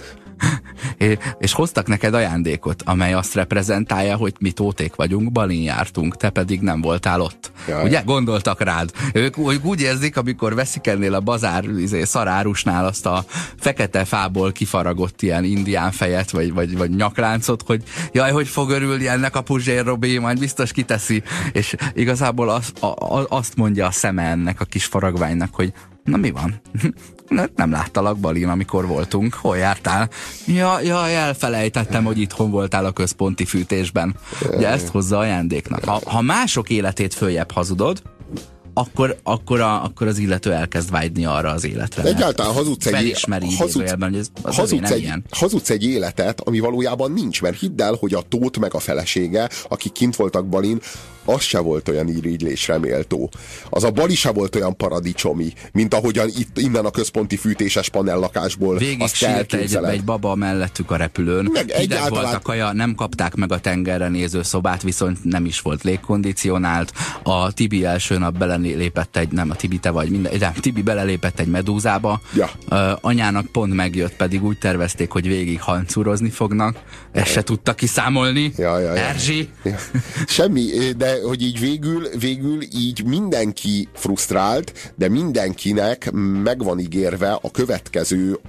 és hoztak neked ajándékot, amely azt reprezentálja, hogy mi tóték vagyunk, balin jártunk, te pedig nem voltál ott. Jaj. Ugye? Gondoltak rád. Ők, úgy érzik, amikor veszik ennél a bazár izé, szarárusnál azt a fekete fából kifaragott ilyen indián fejet, vagy, vagy, vagy nyakláncot, hogy jaj, hogy fog örülni ennek a Puzsér Robi, majd biztos kiteszi. És igazából az, a, a, azt mondja a szeme ennek a kis faragványnak, hogy na mi van? nem láttalak Balin, amikor voltunk. Hol jártál? Ja, ja elfelejtettem, hogy itthon voltál a központi fűtésben. Ugye ezt hozza ajándéknak. Ha, ha mások életét följebb hazudod, akkor, akkor, a, akkor az illető elkezd vágyni arra az életre. Egyáltalán hazudsz egy, hazudsz, hogy ez, az hazudsz, egy, ilyen. hazudsz egy életet, ami valójában nincs, mert hidd el, hogy a Tóth meg a felesége, akik kint voltak Balin, az se volt olyan irigylésre méltó. Az a bali se volt olyan paradicsomi, mint ahogyan itt innen a központi fűtéses panellakásból Végig azt egy, egy baba mellettük a repülőn. Meg egyáltalán... volt a kaja, nem kapták meg a tengerre néző szobát, viszont nem is volt légkondicionált. A Tibi első nap belelépett egy, nem a Tibi te vagy, minden, de Tibi belelépett egy medúzába. Ja. Uh, anyának pont megjött, pedig úgy tervezték, hogy végig hancúrozni fognak. Ezt se tudta kiszámolni. Ja, ja, ja. Erzsi. Ja. Semmi, de hogy így végül, végül így mindenki frusztrált, de mindenkinek meg van ígérve a következő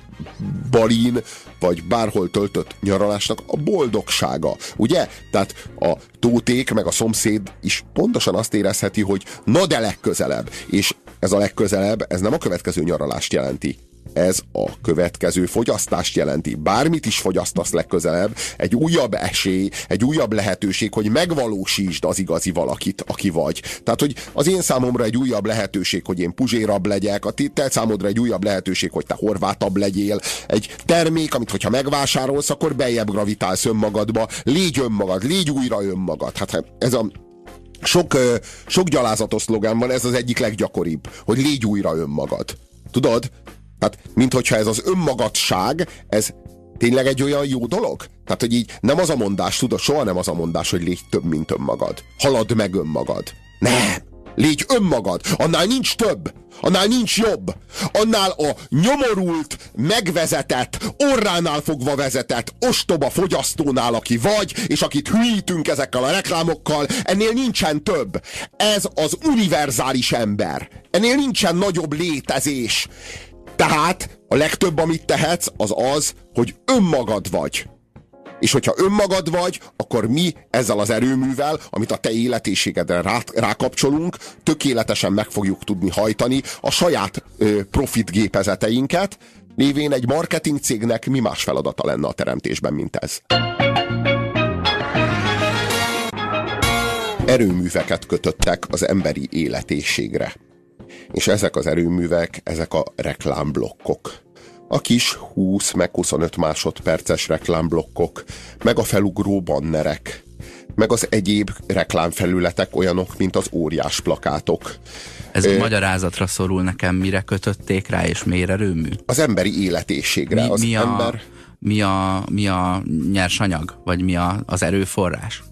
balin, vagy bárhol töltött nyaralásnak a boldogsága. Ugye? Tehát a tóték, meg a szomszéd is pontosan azt érezheti, hogy na de legközelebb. És ez a legközelebb, ez nem a következő nyaralást jelenti, ez a következő fogyasztást jelenti. Bármit is fogyasztasz legközelebb, egy újabb esély, egy újabb lehetőség, hogy megvalósítsd az igazi valakit, aki vagy. Tehát, hogy az én számomra egy újabb lehetőség, hogy én puzsérabb legyek, a te számodra egy újabb lehetőség, hogy te horvátabb legyél. Egy termék, amit hogyha megvásárolsz, akkor beljebb gravitálsz önmagadba, légy önmagad, légy újra önmagad. Hát ez a sok, sok gyalázatos szlogán van, ez az egyik leggyakoribb, hogy légy újra önmagad. Tudod? Tehát, minthogyha ez az önmagadság, ez tényleg egy olyan jó dolog? Tehát, hogy így nem az a mondás, tudod, soha nem az a mondás, hogy légy több, mint önmagad. Halad meg önmagad. Nem! Légy önmagad! Annál nincs több! Annál nincs jobb! Annál a nyomorult, megvezetett, orránál fogva vezetett, ostoba fogyasztónál, aki vagy, és akit hülyítünk ezekkel a reklámokkal, ennél nincsen több. Ez az univerzális ember. Ennél nincsen nagyobb létezés. Tehát a legtöbb, amit tehetsz, az az, hogy önmagad vagy. És hogyha önmagad vagy, akkor mi ezzel az erőművel, amit a te életéségedre rá, rákapcsolunk, tökéletesen meg fogjuk tudni hajtani a saját ö, profit gépezeteinket, lévén egy marketing cégnek mi más feladata lenne a teremtésben, mint ez. Erőműveket kötöttek az emberi életészségre és ezek az erőművek, ezek a reklámblokkok. A kis 20 meg 25 másodperces reklámblokkok, meg a felugró bannerek, meg az egyéb reklámfelületek olyanok, mint az óriás plakátok. Ez a magyarázatra szorul nekem, mire kötötték rá, és miért erőmű? Az emberi életészségre. Mi, az mi, a, ember... mi, a, mi a nyersanyag, vagy mi a, az erőforrás?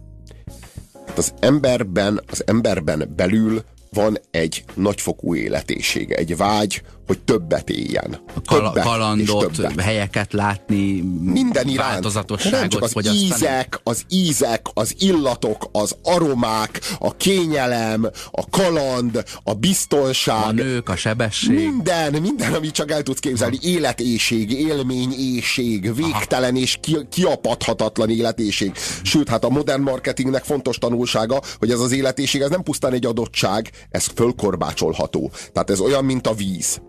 Hát az emberben, az emberben belül van egy nagyfokú életészsége, egy vágy, hogy többet éljen. Kal- többet kalandot, többet. helyeket látni, minden iránt. változatosságot Nem csak az fogyasztani. ízek, az ízek, az illatok, az aromák, a kényelem, a kaland, a biztonság. A nők, a sebesség. Minden, minden, amit csak el tudsz képzelni. Életéség, élményéség, végtelen és ki, kiapadhatatlan életéség. Sőt, hát a modern marketingnek fontos tanulsága, hogy ez az életéség, ez nem pusztán egy adottság, ez fölkorbácsolható. Tehát ez olyan, mint a víz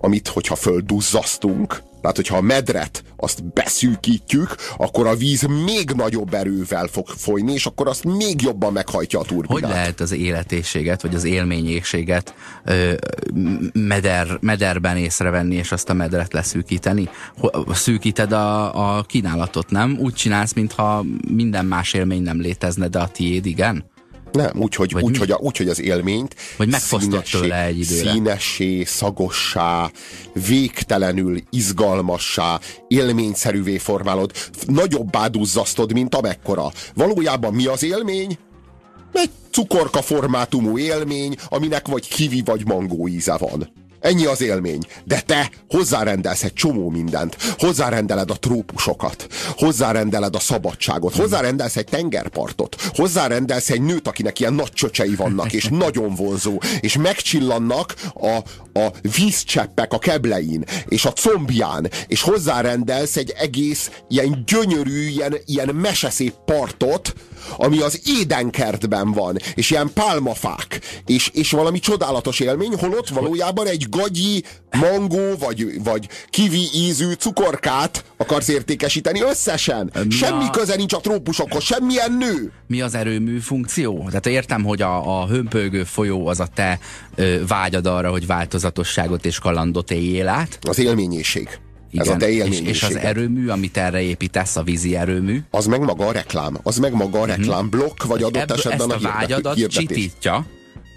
amit hogyha földuzzasztunk, tehát hogyha a medret azt beszűkítjük, akkor a víz még nagyobb erővel fog folyni, és akkor azt még jobban meghajtja a turbinát. Hogy lehet az életészséget, vagy az élményészséget ö, meder, mederben észrevenni, és azt a medret leszűkíteni? Szűkíted a, a kínálatot, nem? Úgy csinálsz, mintha minden más élmény nem létezne, de a tiéd igen? Nem, úgy, hogy, úgy, hogy, úgy, hogy az élményt Vagy megfosztott tőle egy időre. Színessé, szagossá, végtelenül izgalmassá, élményszerűvé formálod, nagyobb duzzasztod, mint amekkora. Valójában mi az élmény? Egy cukorka formátumú élmény, aminek vagy kivi vagy mangó íze van. Ennyi az élmény. De te hozzárendelsz egy csomó mindent. Hozzárendeled a trópusokat. Hozzárendeled a szabadságot. Hozzárendelsz egy tengerpartot. Hozzárendelsz egy nőt, akinek ilyen nagy csöcsei vannak, és nagyon vonzó. És megcsillannak a, a vízcseppek a keblein, és a combján. És hozzárendelsz egy egész ilyen gyönyörű, ilyen, ilyen meseszép partot, ami az édenkertben van, és ilyen pálmafák, és, és valami csodálatos élmény, holott valójában egy gagyi, mangó, vagy, vagy kivi ízű cukorkát akarsz értékesíteni összesen. Mi Semmi köze nincs a trópusokhoz, semmilyen nő. Mi az erőmű funkció? Tehát értem, hogy a, a hömpölygő folyó az a te ö, vágyad arra, hogy változatosságot és kalandot éljél át. Az élményészség. Igen, Ez a te és, és az erőmű, amit erre építesz, a vízi erőmű. Az meg maga a reklám. Az meg maga a mhm. reklám blokk, vagy adott Ebb, esetben ezt a, a vágyadat csitítja,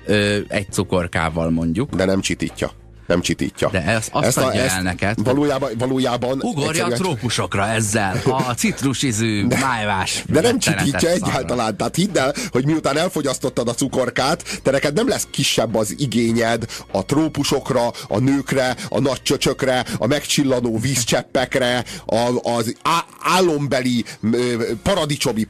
ö, egy cukorkával mondjuk. De nem csitítja nem csitítja. De ezt, azt ezt adja ezt el neked. Valójában, valójában Ugorja egyszerűen... a trópusokra ezzel, a citrusízű de, májvás. De nem csitítja egyáltalán. Tehát hidd el, hogy miután elfogyasztottad a cukorkát, te neked nem lesz kisebb az igényed a trópusokra, a nőkre, a nagy csöcsökre, a megcsillanó vízcseppekre, a, az á, álombeli paradicsomi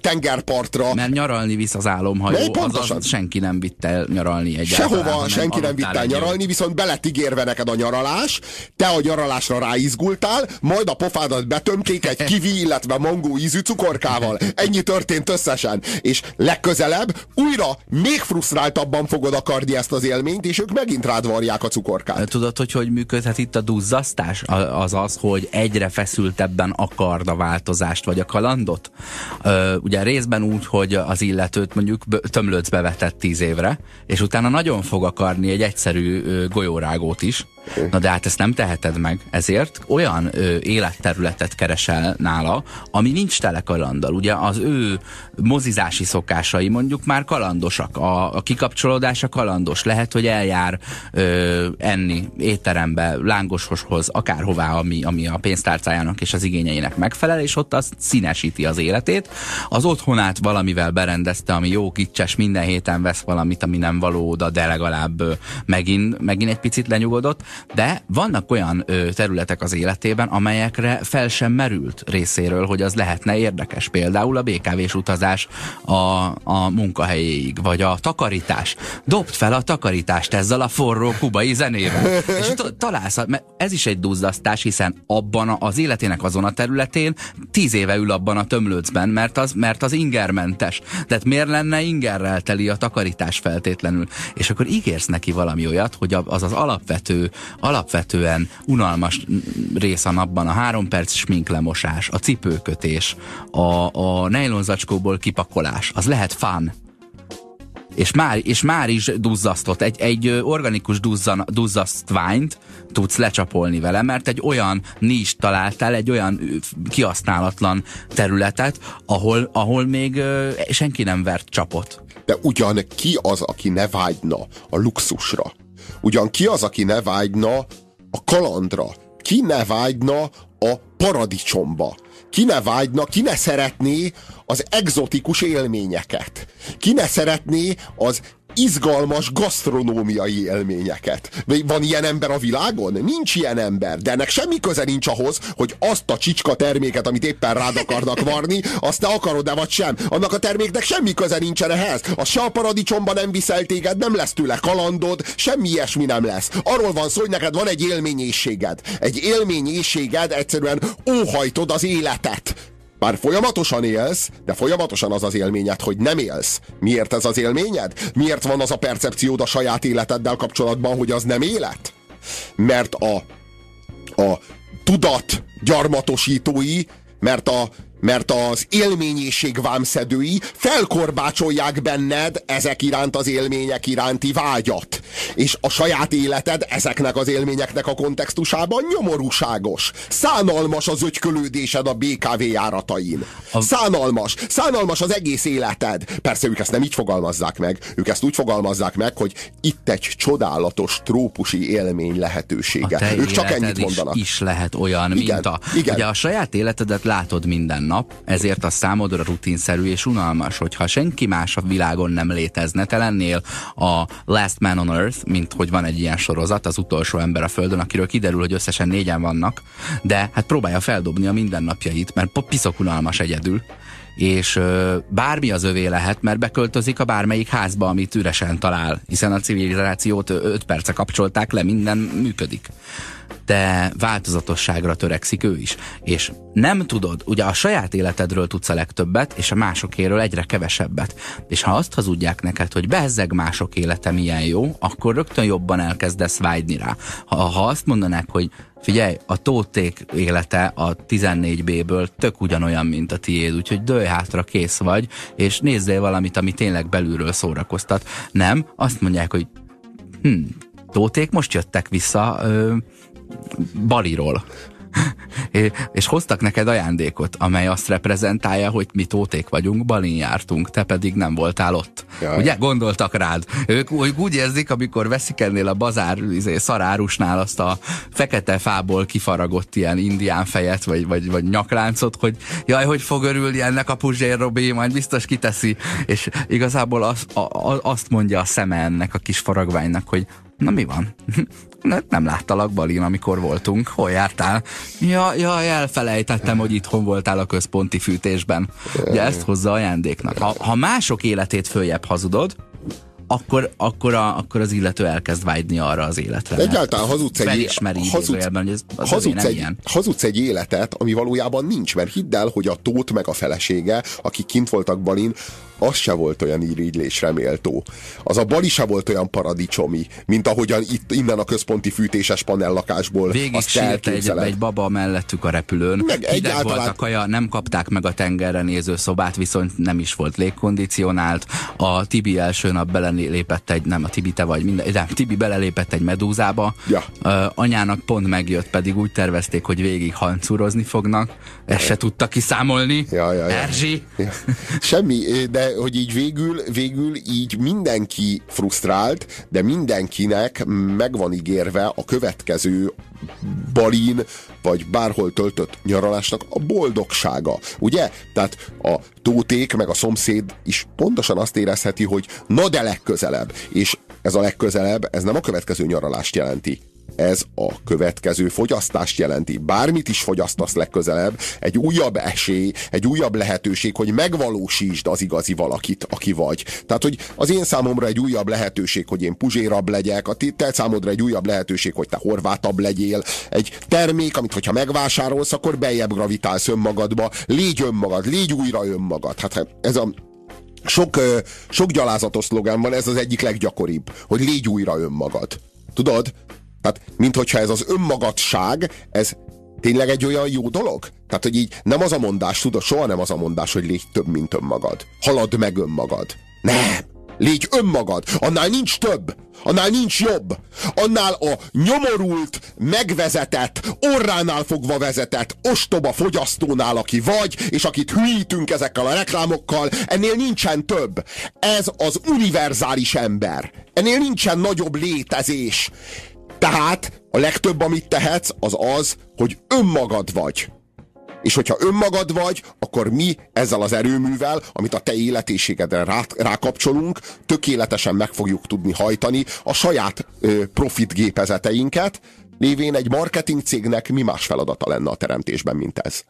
tengerpartra. Mert nyaralni visz az álomhajó, azaz senki nem vitt el nyaralni egyáltalán. Sehova senki nem vitt el nyaralni, viszont bele lett ígérve neked a nyaralás, te a nyaralásra ráizgultál, majd a pofádat betömték egy kivi, illetve mangó ízű cukorkával. Ennyi történt összesen. És legközelebb újra még frusztráltabban fogod akarni ezt az élményt, és ők megint rád varják a cukorkát. Tudod, hogy hogy működhet itt a duzzasztás? Az az, hogy egyre feszültebben akard a változást, vagy a kalandot. ugye részben úgy, hogy az illetőt mondjuk tömlőcbe vetett tíz évre, és utána nagyon fog akarni egy egyszerű golyóra rágót is, Na de hát ezt nem teheted meg, ezért olyan ö, életterületet keresel nála, ami nincs tele kalanddal. Ugye az ő mozizási szokásai mondjuk már kalandosak. A, a kikapcsolódása kalandos. Lehet, hogy eljár ö, enni étterembe, lángososhoz, akárhová, ami, ami a pénztárcájának és az igényeinek megfelel, és ott az színesíti az életét. Az otthonát valamivel berendezte, ami jó kicses, minden héten vesz valamit, ami nem való oda, de legalább megint, megint egy picit lenyugodott de vannak olyan ö, területek az életében, amelyekre fel sem merült részéről, hogy az lehetne érdekes. Például a BKV-s utazás a, a munkahelyéig, vagy a takarítás. Dobd fel a takarítást ezzel a forró kubai zenével. És találsz, mert ez is egy duzzasztás, hiszen abban az életének azon a területén tíz éve ül abban a tömlőcben, mert az, mert az ingermentes. Tehát miért lenne ingerrel teli a takarítás feltétlenül? És akkor ígérsz neki valami olyat, hogy az az alapvető alapvetően unalmas rész a napban a három perc sminklemosás, a cipőkötés, a, a nejlonzacskóból kipakolás, az lehet fán. És már, és már is duzzasztott. Egy, egy organikus duzzan, duzzasztványt tudsz lecsapolni vele, mert egy olyan nincs találtál, egy olyan kihasználatlan területet, ahol, ahol még senki nem vert csapot. De ugyan ki az, aki ne vágyna a luxusra? Ugyan ki az, aki ne vágyna a kalandra? Ki ne vágyna a paradicsomba? Ki ne vágyna, ki ne szeretné az egzotikus élményeket? Ki ne szeretné az izgalmas gasztronómiai élményeket. Van ilyen ember a világon? Nincs ilyen ember, de ennek semmi köze nincs ahhoz, hogy azt a csicska terméket, amit éppen rád akarnak varni, azt te akarod-e vagy sem. Annak a terméknek semmi köze nincsen ehhez. A se a paradicsomban nem viszel téged, nem lesz tőle kalandod, semmi ilyesmi nem lesz. Arról van szó, hogy neked van egy élményészséged. Egy élményészséged egyszerűen óhajtod az életet bár folyamatosan élsz, de folyamatosan az az élményed, hogy nem élsz. Miért ez az élményed? Miért van az a percepciód a saját életeddel kapcsolatban, hogy az nem élet? Mert a, a tudat gyarmatosítói, mert a mert az élményészség vámszedői felkorbácsolják benned ezek iránt az élmények iránti vágyat. És a saját életed ezeknek az élményeknek a kontextusában nyomorúságos. Szánalmas az ögykölődésed a BKV járatain. A... Szánalmas. Szánalmas az egész életed. Persze ők ezt nem így fogalmazzák meg. Ők ezt úgy fogalmazzák meg, hogy itt egy csodálatos trópusi élmény lehetősége. ők csak ennyit mondanak. Is, is lehet olyan, igen, mint a... Igen. Ugye a saját életedet látod minden nap, ezért a számodra rutinszerű és unalmas, hogyha senki más a világon nem létezne, te lennél a Last Man on Earth, mint hogy van egy ilyen sorozat, az utolsó ember a Földön, akiről kiderül, hogy összesen négyen vannak, de hát próbálja feldobni a mindennapjait, mert piszok unalmas egyedül. És ö, bármi az övé lehet, mert beköltözik a bármelyik házba, amit üresen talál, hiszen a civilizációt 5 perce kapcsolták le, minden működik de változatosságra törekszik ő is. És nem tudod, ugye a saját életedről tudsz a legtöbbet, és a másokéről egyre kevesebbet. És ha azt hazudják neked, hogy bezzeg mások élete milyen jó, akkor rögtön jobban elkezdesz vágyni rá. Ha, ha azt mondanák, hogy Figyelj, a tóték élete a 14B-ből tök ugyanolyan, mint a tiéd, úgyhogy dőj hátra, kész vagy, és nézzél valamit, ami tényleg belülről szórakoztat. Nem, azt mondják, hogy hm, tóték most jöttek vissza, ö, Baliról. és hoztak neked ajándékot, amely azt reprezentálja, hogy mi tóték vagyunk, balin jártunk, te pedig nem voltál ott. Jaj. Ugye? Gondoltak rád. Ők úgy, érzik, amikor veszik ennél a bazár izé, szarárusnál azt a fekete fából kifaragott ilyen indián fejet, vagy, vagy, vagy nyakláncot, hogy jaj, hogy fog örülni ennek a Puzsér Robi, majd biztos kiteszi. És igazából az, a, a, azt mondja a szeme ennek a kis faragványnak, hogy na mi van? nem láttalak Balin, amikor voltunk. Hol jártál? Ja, ja, elfelejtettem, hogy itthon voltál a központi fűtésben. Ugye ezt hozza ajándéknak. Ha, ha mások életét följebb hazudod, akkor, akkor, a, akkor az illető elkezd vágyni arra az életre. De egyáltalán hazudsz egy, hazudsz, hogy ez az hazudsz, egy, hazudsz egy életet, ami valójában nincs, mert hidd el, hogy a Tót meg a felesége, akik kint voltak Balin, az se volt olyan irigylésre méltó. Az a bali se volt olyan paradicsomi, mint ahogyan itt innen a központi fűtéses panellakásból Végig azt egy, egy baba mellettük a repülőn. Meg egyáltalán... volt a kaja, nem kapták meg a tengerre néző szobát, viszont nem is volt légkondicionált. A Tibi első nap belelépett egy, nem a Tibi te vagy, minden, de Tibi belelépett egy medúzába. Ja. Uh, anyának pont megjött, pedig úgy tervezték, hogy végig hancúrozni fognak. Ezt se tudta kiszámolni. Ja, ja, ja. Erzsi. Ja. Semmi, de hogy így végül, végül így mindenki frusztrált, de mindenkinek meg van ígérve a következő balin, vagy bárhol töltött nyaralásnak a boldogsága. Ugye? Tehát a tóték, meg a szomszéd is pontosan azt érezheti, hogy na de legközelebb. És ez a legközelebb, ez nem a következő nyaralást jelenti, ez a következő fogyasztást jelenti. Bármit is fogyasztasz legközelebb, egy újabb esély, egy újabb lehetőség, hogy megvalósítsd az igazi valakit, aki vagy. Tehát, hogy az én számomra egy újabb lehetőség, hogy én puzsérabb legyek, a te számodra egy újabb lehetőség, hogy te horvátabb legyél. Egy termék, amit hogyha megvásárolsz, akkor beljebb gravitálsz önmagadba. Légy önmagad, légy újra önmagad. Hát ez a sok, sok gyalázatos szlogán van, ez az egyik leggyakoribb, hogy légy újra önmagad. Tudod? Tehát, mint hogyha ez az önmagadság, ez tényleg egy olyan jó dolog? Tehát, hogy így nem az a mondás, tudod, soha nem az a mondás, hogy légy több, mint önmagad. Halad meg önmagad. Nem! Légy önmagad! Annál nincs több! Annál nincs jobb! Annál a nyomorult, megvezetett, orránál fogva vezetett, ostoba fogyasztónál, aki vagy, és akit hülyítünk ezekkel a reklámokkal, ennél nincsen több. Ez az univerzális ember. Ennél nincsen nagyobb létezés. Tehát a legtöbb, amit tehetsz, az az, hogy önmagad vagy. És hogyha önmagad vagy, akkor mi ezzel az erőművel, amit a te életéségedre rá, rákapcsolunk, tökéletesen meg fogjuk tudni hajtani a saját ö, profit gépezeteinket, lévén egy marketing cégnek mi más feladata lenne a teremtésben, mint ez.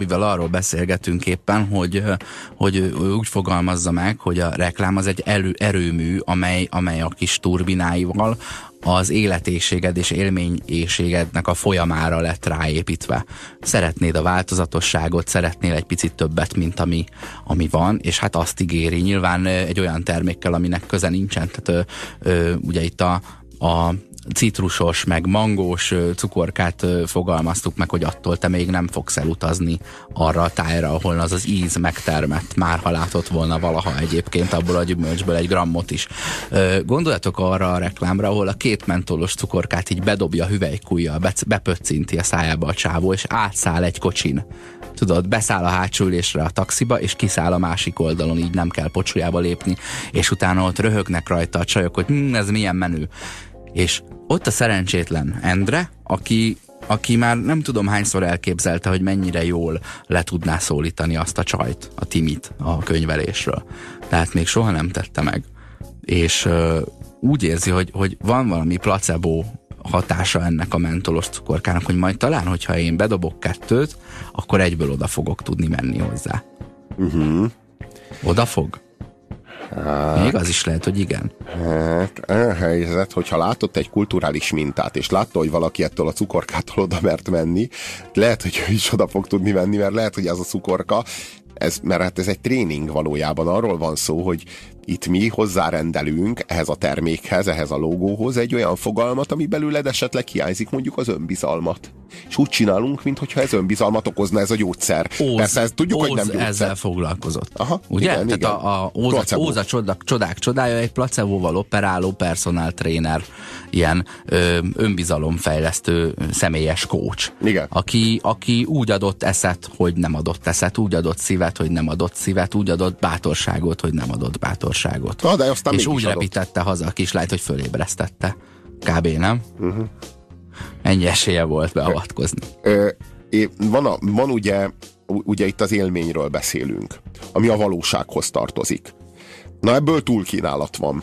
Robival arról beszélgetünk éppen, hogy, hogy úgy fogalmazza meg, hogy a reklám az egy elő, erőmű, amely, amely a kis turbináival az életészséged és élményészségednek a folyamára lett ráépítve. Szeretnéd a változatosságot, szeretnél egy picit többet, mint ami, ami van, és hát azt ígéri nyilván egy olyan termékkel, aminek köze nincsen. Tehát ö, ö, ugye itt a, a citrusos, meg mangós cukorkát fogalmaztuk meg, hogy attól te még nem fogsz elutazni arra a tájra, ahol az az íz megtermett, már ha látott volna valaha egyébként abból a gyümölcsből egy grammot is. Gondoljatok arra a reklámra, ahol a két mentolos cukorkát így bedobja hüvelykújjal, bepöccinti a szájába a csávó, és átszáll egy kocsin tudod, beszáll a hátsó ülésre a taxiba, és kiszáll a másik oldalon, így nem kell pocsujába lépni, és utána ott röhögnek rajta a csajok, hogy hm, ez milyen menő. És ott a szerencsétlen Endre, aki aki már nem tudom hányszor elképzelte, hogy mennyire jól le tudná szólítani azt a csajt, a Timit a könyvelésről. Tehát még soha nem tette meg. És uh, úgy érzi, hogy, hogy van valami placebo hatása ennek a mentolos cukorkának, hogy majd talán, hogyha én bedobok kettőt, akkor egyből oda fogok tudni menni hozzá. Uh-huh. Oda fog? Hát, Még az is lehet, hogy igen. Hát, a helyzet, hogyha látott egy kulturális mintát, és látta, hogy valaki ettől a cukorkától oda mert menni, lehet, hogy ő is oda fog tudni menni, mert lehet, hogy ez a cukorka ez, mert hát ez egy tréning valójában. Arról van szó, hogy itt mi hozzárendelünk ehhez a termékhez, ehhez a logóhoz egy olyan fogalmat, ami belőled esetleg hiányzik mondjuk az önbizalmat. És úgy csinálunk, mintha ez önbizalmat okozna ez a gyógyszer. Óz, Persze ez tudjuk, Óz hogy nem gyógyszer. ezzel foglalkozott. Aha, Ugye? Igen, Tehát igen. a, a Óz, Óz a csodák, csodák csodája egy placebóval operáló personal trainer, ilyen ö, önbizalomfejlesztő személyes coach. Igen. Aki, aki úgy adott eszet, hogy nem adott eszet, úgy adott szívet, hogy nem adott szívet, úgy adott bátorságot, hogy nem adott bátorságot igazságot. Na, de aztán És úgy repítette haza a kislányt, hogy fölébresztette. Kb. nem? Uh-huh. Ennyi esélye volt beavatkozni. Ö, ö, van, a, van ugye, ugye itt az élményről beszélünk, ami a valósághoz tartozik. Na ebből túlkínálat van.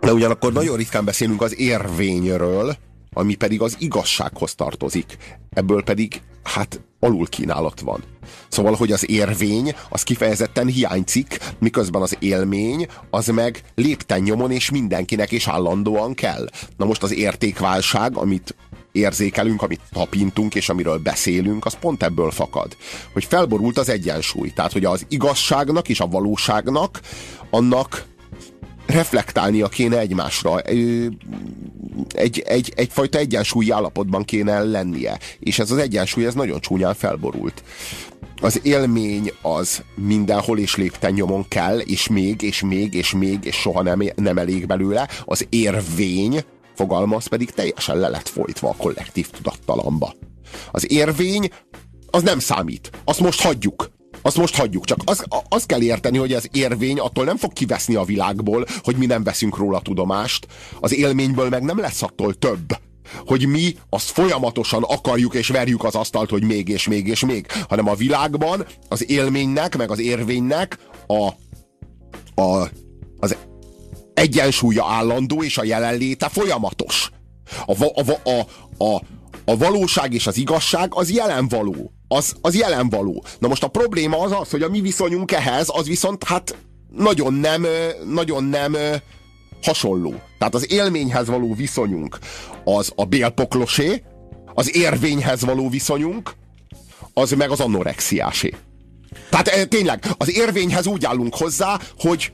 De ugyanakkor nagyon ritkán beszélünk az érvényről, ami pedig az igazsághoz tartozik. Ebből pedig, hát, alul kínálat van. Szóval, hogy az érvény, az kifejezetten hiányzik, miközben az élmény, az meg lépten nyomon, és mindenkinek és állandóan kell. Na most az értékválság, amit érzékelünk, amit tapintunk, és amiről beszélünk, az pont ebből fakad. Hogy felborult az egyensúly. Tehát, hogy az igazságnak és a valóságnak annak reflektálnia kéne egymásra. Egy, egy, egyfajta egyensúlyi állapotban kéne lennie. És ez az egyensúly, ez nagyon csúnyán felborult. Az élmény az mindenhol és lépten nyomon kell, és még, és még, és még, és soha nem, nem elég belőle. Az érvény fogalmaz pedig teljesen le lett folytva a kollektív tudattalamba. Az érvény az nem számít. Azt most hagyjuk. Azt most hagyjuk, csak az, az kell érteni, hogy ez érvény attól nem fog kiveszni a világból, hogy mi nem veszünk róla tudomást. Az élményből meg nem lesz attól több hogy mi azt folyamatosan akarjuk és verjük az asztalt, hogy még és még és még, hanem a világban az élménynek, meg az érvénynek a, a, az egyensúlya állandó és a jelenléte folyamatos. A, a, a, a, a, a valóság és az igazság az jelen való az, az jelen való. Na most a probléma az az, hogy a mi viszonyunk ehhez, az viszont hát nagyon nem, nagyon nem hasonló. Tehát az élményhez való viszonyunk az a bélpoklosé, az érvényhez való viszonyunk, az meg az anorexiásé. Tehát tényleg, az érvényhez úgy állunk hozzá, hogy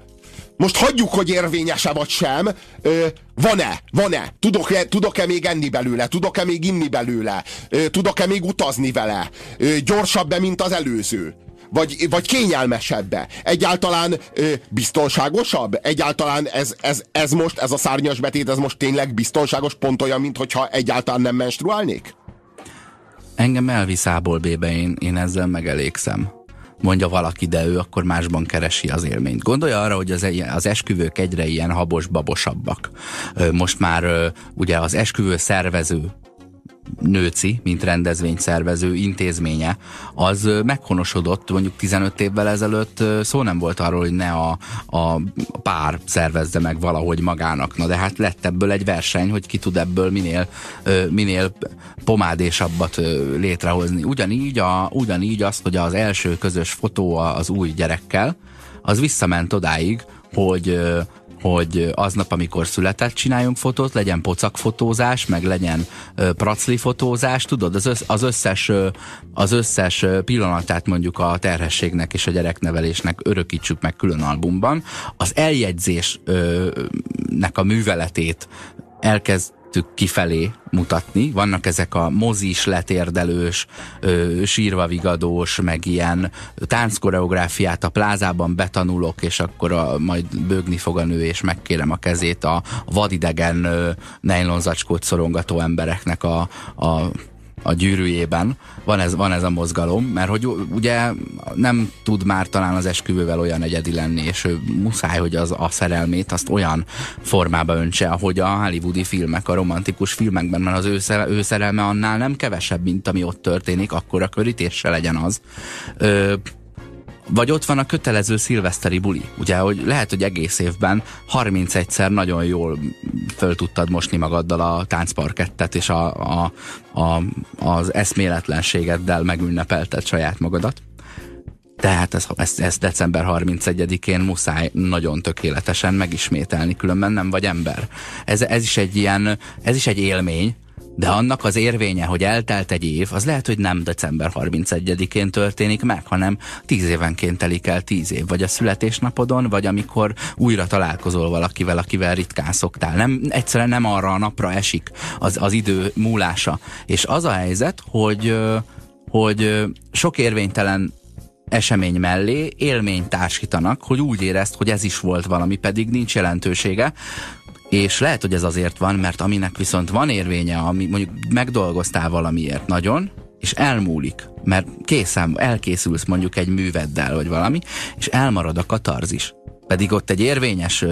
most hagyjuk, hogy érvényese vagy sem. van-e? Van-e? Tudok-e, tudok-e még enni belőle? Tudok-e még inni belőle? Tudok-e még utazni vele? Gyorsabb-e, mint az előző? Vagy, vagy kényelmesebb-e? Egyáltalán biztonságosabb? Egyáltalán ez, ez, ez most, ez a szárnyas betét, ez most tényleg biztonságos, pont olyan, mint hogyha egyáltalán nem menstruálnék? Engem elvisz A-ból én, én ezzel megelégszem mondja valaki, de ő akkor másban keresi az élményt. Gondolja arra, hogy az, az esküvők egyre ilyen habos-babosabbak. Most már ugye az esküvő szervező nőci, mint rendezvényszervező intézménye, az meghonosodott mondjuk 15 évvel ezelőtt szó nem volt arról, hogy ne a, a pár szervezze meg valahogy magának. Na de hát lett ebből egy verseny, hogy ki tud ebből minél, minél pomádésabbat létrehozni. Ugyanígy, a, ugyanígy azt, hogy az első közös fotó az új gyerekkel, az visszament odáig, hogy hogy aznap, amikor született, csináljunk fotót, legyen pocakfotózás, meg legyen ö, pracli fotózás, tudod, az, össz, az, összes, ö, az összes pillanatát mondjuk a terhességnek és a gyereknevelésnek örökítsük meg külön albumban. Az eljegyzésnek a műveletét elkezd kezdtük kifelé mutatni. Vannak ezek a mozis, letérdelős, sírva vigadós, meg ilyen tánckoreográfiát a plázában betanulok, és akkor a, majd bőgni fog a nő, és megkérem a kezét a vadidegen nejlonzacskót szorongató embereknek a, a a gyűrűjében van ez, van ez a mozgalom, mert hogy ugye nem tud már talán az esküvővel olyan egyedi lenni, és ő muszáj, hogy az a szerelmét azt olyan formába öntse, ahogy a hollywoodi filmek, a romantikus filmekben, mert az ő, szerel, ő szerelme annál nem kevesebb, mint ami ott történik, akkor a körítése legyen az. Ö, vagy ott van a kötelező szilveszteri buli, ugye, hogy lehet, hogy egész évben 31-szer nagyon jól föl tudtad mosni magaddal a táncparkettet, és a, a, a, az eszméletlenségeddel megünnepelted saját magadat. Tehát ez, ez, ez december 31-én muszáj nagyon tökéletesen megismételni, különben nem vagy ember. Ez, ez is egy ilyen, ez is egy élmény, de annak az érvénye, hogy eltelt egy év, az lehet, hogy nem december 31-én történik meg, hanem tíz évenként telik el tíz év, vagy a születésnapodon, vagy amikor újra találkozol valakivel, akivel ritkán szoktál. Nem, egyszerűen nem arra a napra esik az, az idő múlása. És az a helyzet, hogy, hogy sok érvénytelen esemény mellé élményt társítanak, hogy úgy érezt, hogy ez is volt valami, pedig nincs jelentősége. És lehet, hogy ez azért van, mert aminek viszont van érvénye, ami mondjuk megdolgoztál valamiért nagyon, és elmúlik, mert készen, elkészülsz mondjuk egy műveddel, vagy valami, és elmarad a katarzis. Pedig ott egy érvényes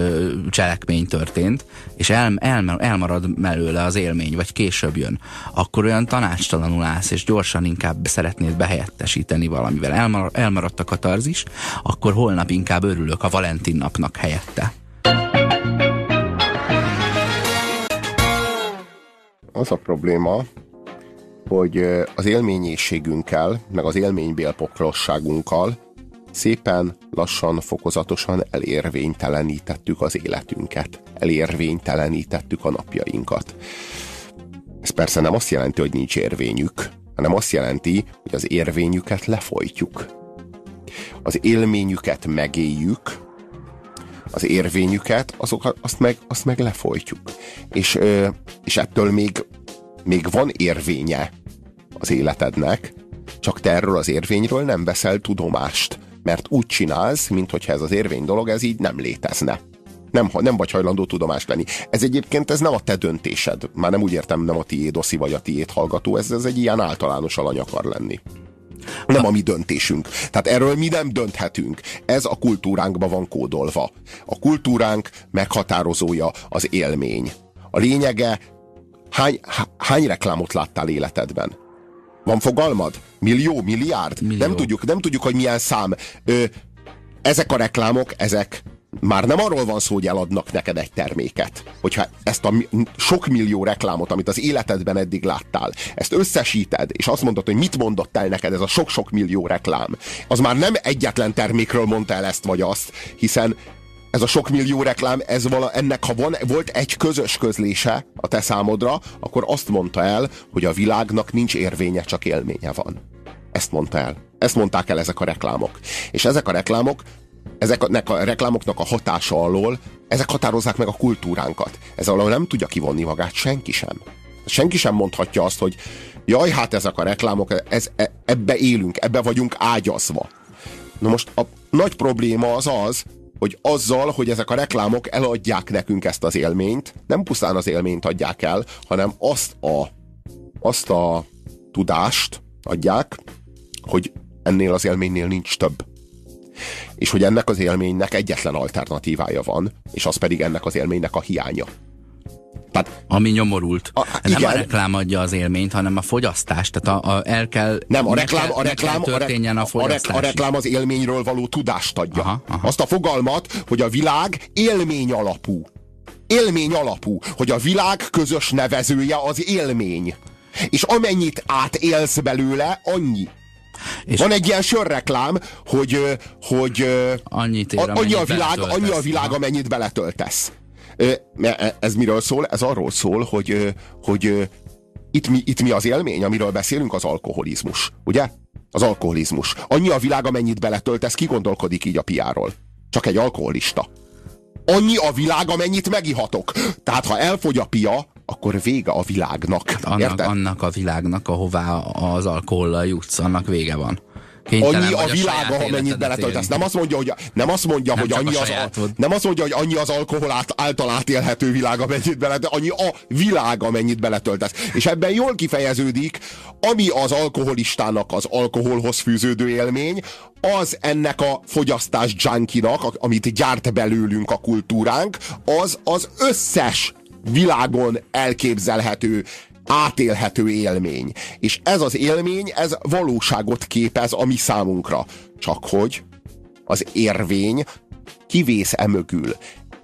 cselekmény történt, és el, el, elmarad mellőle az élmény, vagy később jön, akkor olyan tanácstalanul állsz, és gyorsan inkább szeretnéd behelyettesíteni valamivel. Elmar, elmaradt a katarzis, akkor holnap inkább örülök a Valentin napnak helyette. Az a probléma, hogy az élményészségünkkel, meg az élménybélpoklosságunkkal szépen, lassan, fokozatosan elérvénytelenítettük az életünket. Elérvénytelenítettük a napjainkat. Ez persze nem azt jelenti, hogy nincs érvényük, hanem azt jelenti, hogy az érvényüket lefolytjuk. Az élményüket megéljük, az érvényüket, azokat, azt, meg, azt meg lefolytjuk. És, és ettől még, még van érvénye az életednek, csak te erről az érvényről nem veszel tudomást, mert úgy csinálsz, mintha ez az érvény dolog, ez így nem létezne. Nem, nem vagy hajlandó tudomást lenni. Ez egyébként ez nem a te döntésed. Már nem úgy értem, nem a tiéd oszi vagy a tiéd hallgató, ez, ez egy ilyen általános alany akar lenni. Nem a mi döntésünk. Tehát erről mi nem dönthetünk. Ez a kultúránkba van kódolva. A kultúránk meghatározója az élmény. A lényege, hány, hány reklámot láttál életedben? Van fogalmad? Millió, milliárd? Millió. Nem tudjuk, nem tudjuk, hogy milyen szám. Ö, ezek a reklámok, ezek már nem arról van szó, hogy eladnak neked egy terméket. Hogyha ezt a sok millió reklámot, amit az életedben eddig láttál, ezt összesíted, és azt mondod, hogy mit mondott el neked ez a sok-sok millió reklám, az már nem egyetlen termékről mondta el ezt vagy azt, hiszen ez a sok millió reklám, ez vala, ennek ha van, volt egy közös közlése a te számodra, akkor azt mondta el, hogy a világnak nincs érvénye, csak élménye van. Ezt mondta el. Ezt mondták el ezek a reklámok. És ezek a reklámok ezeknek a reklámoknak a hatása alól, ezek határozzák meg a kultúránkat. Ez alól nem tudja kivonni magát senki sem. Senki sem mondhatja azt, hogy jaj, hát ezek a reklámok, ez, e, ebbe élünk, ebbe vagyunk ágyazva. Na most a nagy probléma az az, hogy azzal, hogy ezek a reklámok eladják nekünk ezt az élményt, nem pusztán az élményt adják el, hanem azt a, azt a tudást adják, hogy ennél az élménynél nincs több és hogy ennek az élménynek egyetlen alternatívája van, és az pedig ennek az élménynek a hiánya. Tehát, Ami nyomorult. A, nem igen. a reklám adja az élményt, hanem a fogyasztás. Tehát a, a, el kell, nem, a reklám, a reklám, a, a, a, a reklám az élményről való tudást adja. Aha, aha. Azt a fogalmat, hogy a világ élmény alapú. Élmény alapú, hogy a világ közös nevezője az élmény. És amennyit átélsz belőle, annyi. És Van egy ilyen sörreklám, hogy, hogy annyit ér, annyi a világ, annyi a világ, amennyit beletöltesz. E, ez miről szól? Ez arról szól, hogy, hogy itt, mi, itt mi az élmény, amiről beszélünk, az alkoholizmus. Ugye? Az alkoholizmus. Annyi a világ, amennyit beletöltesz, ki gondolkodik így a piáról? Csak egy alkoholista. Annyi a világ, amennyit megihatok. Tehát ha elfogy a pia, akkor vége a világnak. Hát annak, annak a világnak, ahová az alkohollal jutsz, annak vége van. Annyi a saját amennyit beletöltesz. Nem azt mondja, hogy, nem azt mondja, Nem hogy annyi az, sajátod. nem azt mondja, hogy annyi az alkohol át, által átélhető világ, amennyit beletöltesz, annyi a világ, amennyit beletöltesz. És ebben jól kifejeződik, ami az alkoholistának az alkoholhoz fűződő élmény, az ennek a fogyasztás junkinak, amit gyárt belőlünk a kultúránk, az az összes világon elképzelhető átélhető élmény. És ez az élmény, ez valóságot képez a mi számunkra. Csak hogy az érvény kivész emögül,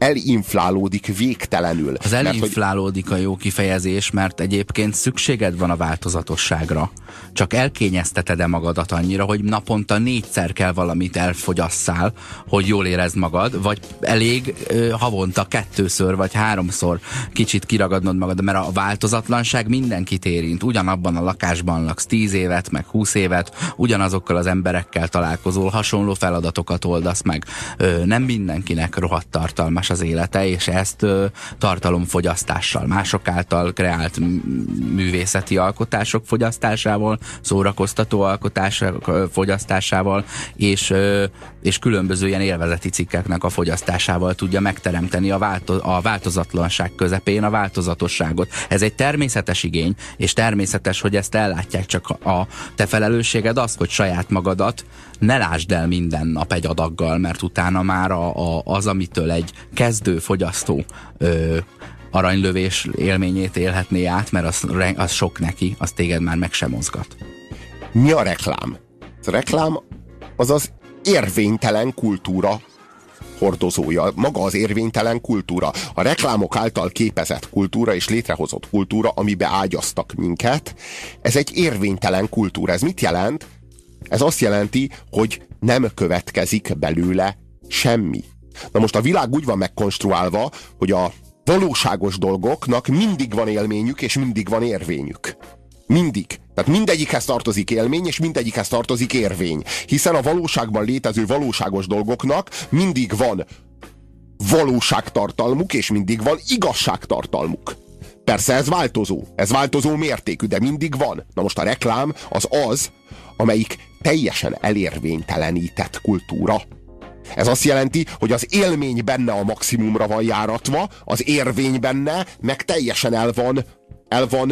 elinflálódik végtelenül. Az elinflálódik a jó kifejezés, mert egyébként szükséged van a változatosságra. Csak elkényezteted-e magadat annyira, hogy naponta négyszer kell valamit elfogyasszál, hogy jól érezd magad, vagy elég ö, havonta kettőször vagy háromszor kicsit kiragadnod magad, mert a változatlanság mindenkit érint. Ugyanabban a lakásban laksz 10 évet, meg 20 évet, ugyanazokkal az emberekkel találkozol, hasonló feladatokat oldasz meg. Ö, nem mindenkinek rohadt tartalmas az élete, és ezt tartalomfogyasztással, mások által kreált művészeti alkotások fogyasztásával, szórakoztató alkotások fogyasztásával, és, és különböző ilyen élvezeti cikkeknek a fogyasztásával tudja megteremteni a, válto- a változatlanság közepén a változatosságot. Ez egy természetes igény, és természetes, hogy ezt ellátják, csak a te felelősséged az, hogy saját magadat ne lásd el minden nap egy adaggal, mert utána már a, a, az, amitől egy kezdő fogyasztó ö, aranylövés élményét élhetné át, mert az, az sok neki, az téged már meg sem mozgat. Mi a reklám? A reklám az az érvénytelen kultúra hordozója, maga az érvénytelen kultúra. A reklámok által képezett kultúra és létrehozott kultúra, amibe ágyaztak minket, ez egy érvénytelen kultúra. Ez mit jelent? Ez azt jelenti, hogy nem következik belőle semmi. Na most a világ úgy van megkonstruálva, hogy a valóságos dolgoknak mindig van élményük, és mindig van érvényük. Mindig. Tehát mindegyikhez tartozik élmény, és mindegyikhez tartozik érvény. Hiszen a valóságban létező valóságos dolgoknak mindig van valóságtartalmuk, és mindig van igazságtartalmuk. Persze ez változó, ez változó mértékű, de mindig van. Na most a reklám az az, amelyik teljesen elérvénytelenített kultúra. Ez azt jelenti, hogy az élmény benne a maximumra van járatva, az érvény benne meg teljesen el van, el van,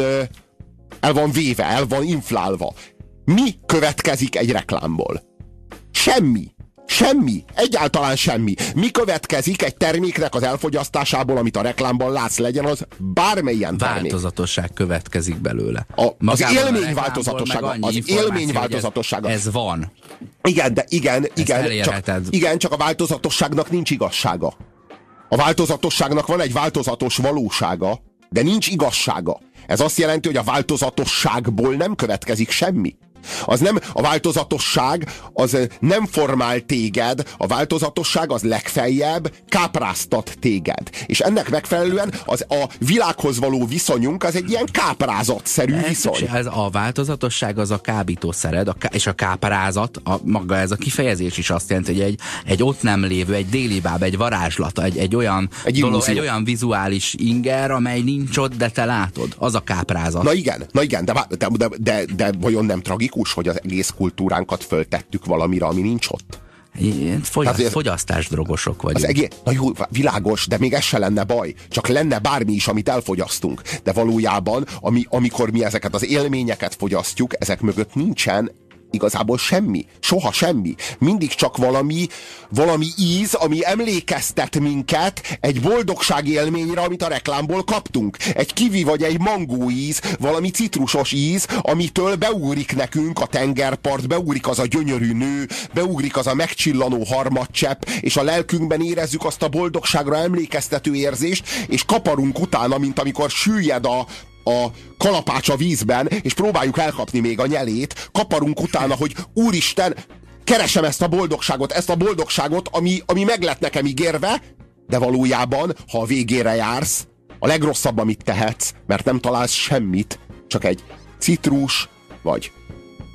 el van véve, el van inflálva. Mi következik egy reklámból? Semmi. Semmi. Egyáltalán semmi. Mi következik egy terméknek az elfogyasztásából, amit a reklámban látsz, legyen az bármilyen termék. Változatosság következik belőle. A- az Magában a élmény reklámból változatossága, az élmény hogy ez- változatossága. Ez van. Igen, de igen, igen, csak, igen, csak a változatosságnak nincs igazsága. A változatosságnak van egy változatos valósága, de nincs igazsága. Ez azt jelenti, hogy a változatosságból nem következik semmi. Az nem, a változatosság az eh, nem formál téged, a változatosság az legfeljebb kápráztat téged. És ennek megfelelően az a világhoz való viszonyunk az egy ilyen káprázatszerű Ez, viszony. ez a változatosság az a kábítószered, a, ká- és a káprázat, a, maga ez a kifejezés is azt jelenti, hogy egy, egy ott nem lévő, egy délibáb, egy varázslat, egy, egy olyan Egy dolog, egy olyan vizuális inger, amely nincs ott, de te látod. Az a káprázat. Na igen, na igen, de, de, de, de, de vajon nem tragikus, hogy az egész kultúránkat föltettük valamire, ami nincs ott? Ilyen Fogy, ez- fogyasztás drogosok vagyunk. Az egész, na jó, világos, de még ez se lenne baj. Csak lenne bármi is, amit elfogyasztunk. De valójában, ami, amikor mi ezeket az élményeket fogyasztjuk, ezek mögött nincsen igazából semmi. Soha semmi. Mindig csak valami, valami íz, ami emlékeztet minket egy boldogság élményre, amit a reklámból kaptunk. Egy kivi vagy egy mangó íz, valami citrusos íz, amitől beugrik nekünk a tengerpart, beugrik az a gyönyörű nő, beugrik az a megcsillanó harmadcsepp, és a lelkünkben érezzük azt a boldogságra emlékeztető érzést, és kaparunk utána, mint amikor süllyed a, a kalapács a vízben, és próbáljuk elkapni még a nyelét, kaparunk utána, hogy úristen, keresem ezt a boldogságot, ezt a boldogságot, ami, ami meg lett nekem ígérve, de valójában, ha a végére jársz, a legrosszabb, amit tehetsz, mert nem találsz semmit, csak egy citrus, vagy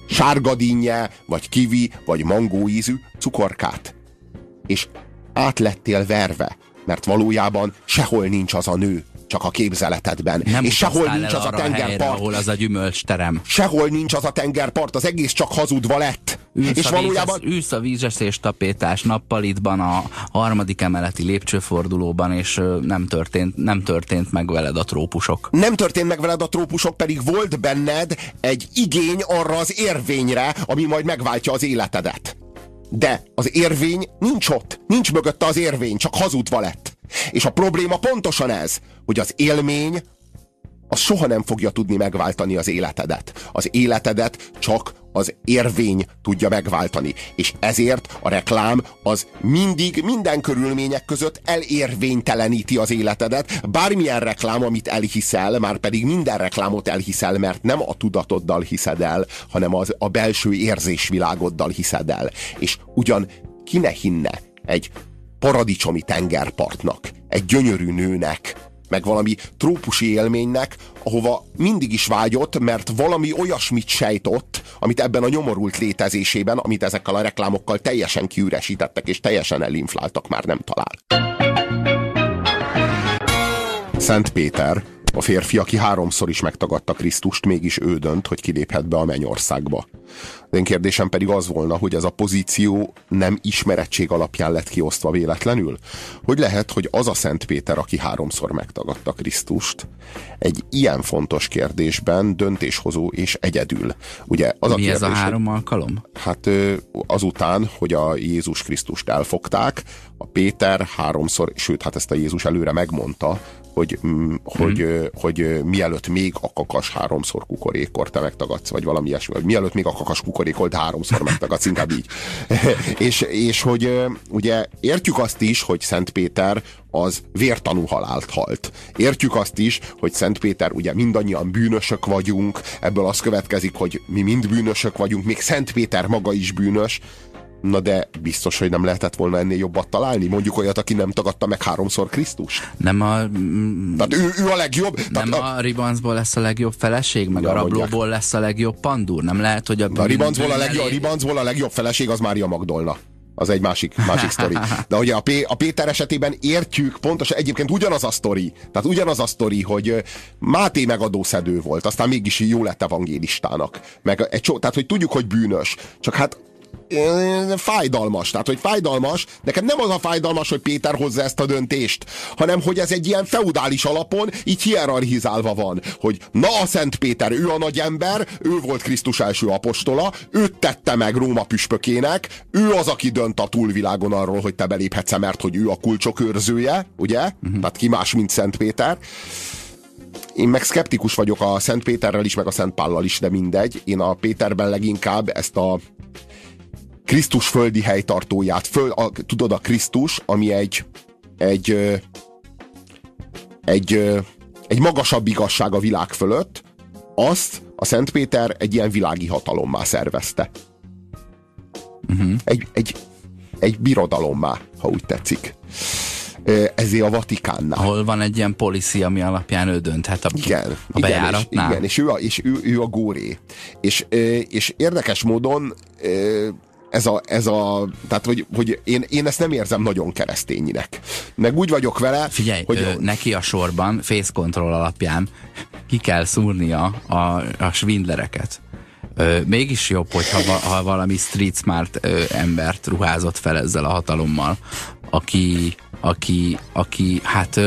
sárgadinnye, vagy kivi, vagy mangó ízű cukorkát. És át lettél verve, mert valójában sehol nincs az a nő, csak a képzeletedben. Nem és sehol nincs az a arra helyre, tengerpart. ahol az a gyümölcsterem. Sehol nincs az a tengerpart, az egész csak hazudva lett. Ülsz és a valójában... Vízes, ülsz a vízesés tapétás nappalitban a harmadik emeleti lépcsőfordulóban, és nem történt, nem történt meg veled a trópusok. Nem történt meg veled a trópusok, pedig volt benned egy igény arra az érvényre, ami majd megváltja az életedet. De az érvény nincs ott, nincs mögötte az érvény, csak hazudva lett. És a probléma pontosan ez, hogy az élmény az soha nem fogja tudni megváltani az életedet. Az életedet csak az érvény tudja megváltani. És ezért a reklám az mindig, minden körülmények között elérvényteleníti az életedet. Bármilyen reklám, amit elhiszel, már pedig minden reklámot elhiszel, mert nem a tudatoddal hiszed el, hanem az, a belső érzésvilágoddal hiszed el. És ugyan ki ne hinne egy paradicsomi tengerpartnak, egy gyönyörű nőnek, meg valami trópusi élménynek, ahova mindig is vágyott, mert valami olyasmit sejtott, amit ebben a nyomorult létezésében, amit ezekkel a reklámokkal teljesen kiüresítettek, és teljesen elinfláltak, már nem talál. Szent Péter, a férfi, aki háromszor is megtagadta Krisztust, mégis ő dönt, hogy kiléphet be a mennyországba. Az én kérdésem pedig az volna, hogy ez a pozíció nem ismerettség alapján lett kiosztva véletlenül? Hogy lehet, hogy az a Szent Péter, aki háromszor megtagadta Krisztust, egy ilyen fontos kérdésben döntéshozó és egyedül. Ugye az Mi a kérdés, ez a három alkalom? Hát azután, hogy a Jézus Krisztust elfogták, a Péter háromszor, sőt, hát ezt a Jézus előre megmondta, hogy, mm, hogy, ö, hogy ö, mielőtt még a kakas háromszor kukorékor te megtagadsz, vagy valami ilyesmi, vagy mielőtt még a kakas kukorékol, te háromszor megtagadsz, inkább így. és, és hogy ugye értjük azt is, hogy Szent Péter az vértanú halált halt. Értjük azt is, hogy Szent Péter, ugye mindannyian bűnösök vagyunk, ebből az következik, hogy mi mind bűnösök vagyunk, még Szent Péter maga is bűnös, Na de biztos, hogy nem lehetett volna ennél jobbat találni? Mondjuk olyat, aki nem tagadta meg háromszor Krisztust? Nem a, mm, Tehát ő, ő a legjobb? nem Tehát a ribancból lesz a legjobb feleség, meg Ja, a mondják. rablóból lesz a legjobb pandúr? Nem lehet, hogy a, a, a, ribancból a, legjobb, a ribancból a legjobb feleség az Mária Magdolna. Az egy másik, másik sztori. De ugye a, P, a Péter esetében értjük, pontosan egyébként ugyanaz a sztori. Tehát ugyanaz a sztori, hogy Máté megadószedő volt, aztán mégis jó lett evangélistának. Meg egy csó, tehát, hogy tudjuk, hogy bűnös. Csak hát fájdalmas. Tehát, hogy fájdalmas, neked nem az a fájdalmas, hogy Péter hozza ezt a döntést, hanem, hogy ez egy ilyen feudális alapon így hierarchizálva van, hogy na a Szent Péter, ő a nagy ember, ő volt Krisztus első apostola, őt tette meg Róma püspökének, ő az, aki dönt a túlvilágon arról, hogy te beléphetsz mert hogy ő a kulcsok őrzője, ugye? Uh-huh. Tehát ki más, mint Szent Péter. Én meg szkeptikus vagyok a Szent Péterrel is, meg a Szent Pállal is, de mindegy. Én a Péterben leginkább ezt a Krisztus földi helytartóját, föl, a, tudod, a Krisztus, ami egy egy egy, egy magasabb igazság a világ fölött, azt a Szent Péter egy ilyen világi hatalommá szervezte. Uh-huh. Egy, egy, egy birodalommá, ha úgy tetszik. Ezért a Vatikánnál. Ahol van egy ilyen policy, ami alapján ő dönthet a, Igen, a igen, és, bejáratnál. igen, és, ő a, és ő, ő a góré. És, és érdekes módon ez a, ez a tehát hogy, hogy én, én ezt nem érzem nagyon keresztényinek. Meg úgy vagyok vele, Figyelj, hogy ö, neki a sorban, face control alapján ki kell szúrnia a, a svindlereket. Ö, mégis jobb, hogyha va, ha valami street smart ö, embert ruházott fel ezzel a hatalommal, aki, aki, aki hát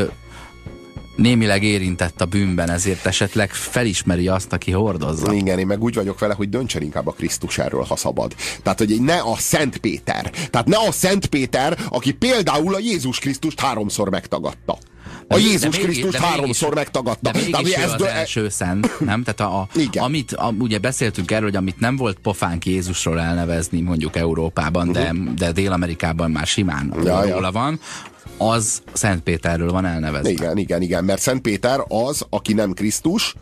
némileg érintett a bűnben, ezért esetleg felismeri azt, aki hordozza. Igen, én meg úgy vagyok vele, hogy döntsen inkább a Krisztus erről, ha szabad. Tehát, hogy ne a Szent Péter. Tehát ne a Szent Péter, aki például a Jézus Krisztust háromszor megtagadta. A De Jézus de Krisztust de mégis- háromszor megtagadta. De mégis ez az dö- első szent, nem? Tehát a, a, Igen. amit, a, ugye beszéltünk erről, hogy amit nem volt pofánk Jézusról elnevezni mondjuk Európában, de, de Dél-Amerikában már simán Mhm. Ja, ja. róla van, az Szent Péterről van elnevezve. Igen, igen, igen, mert Szent Péter az, aki nem Krisztus,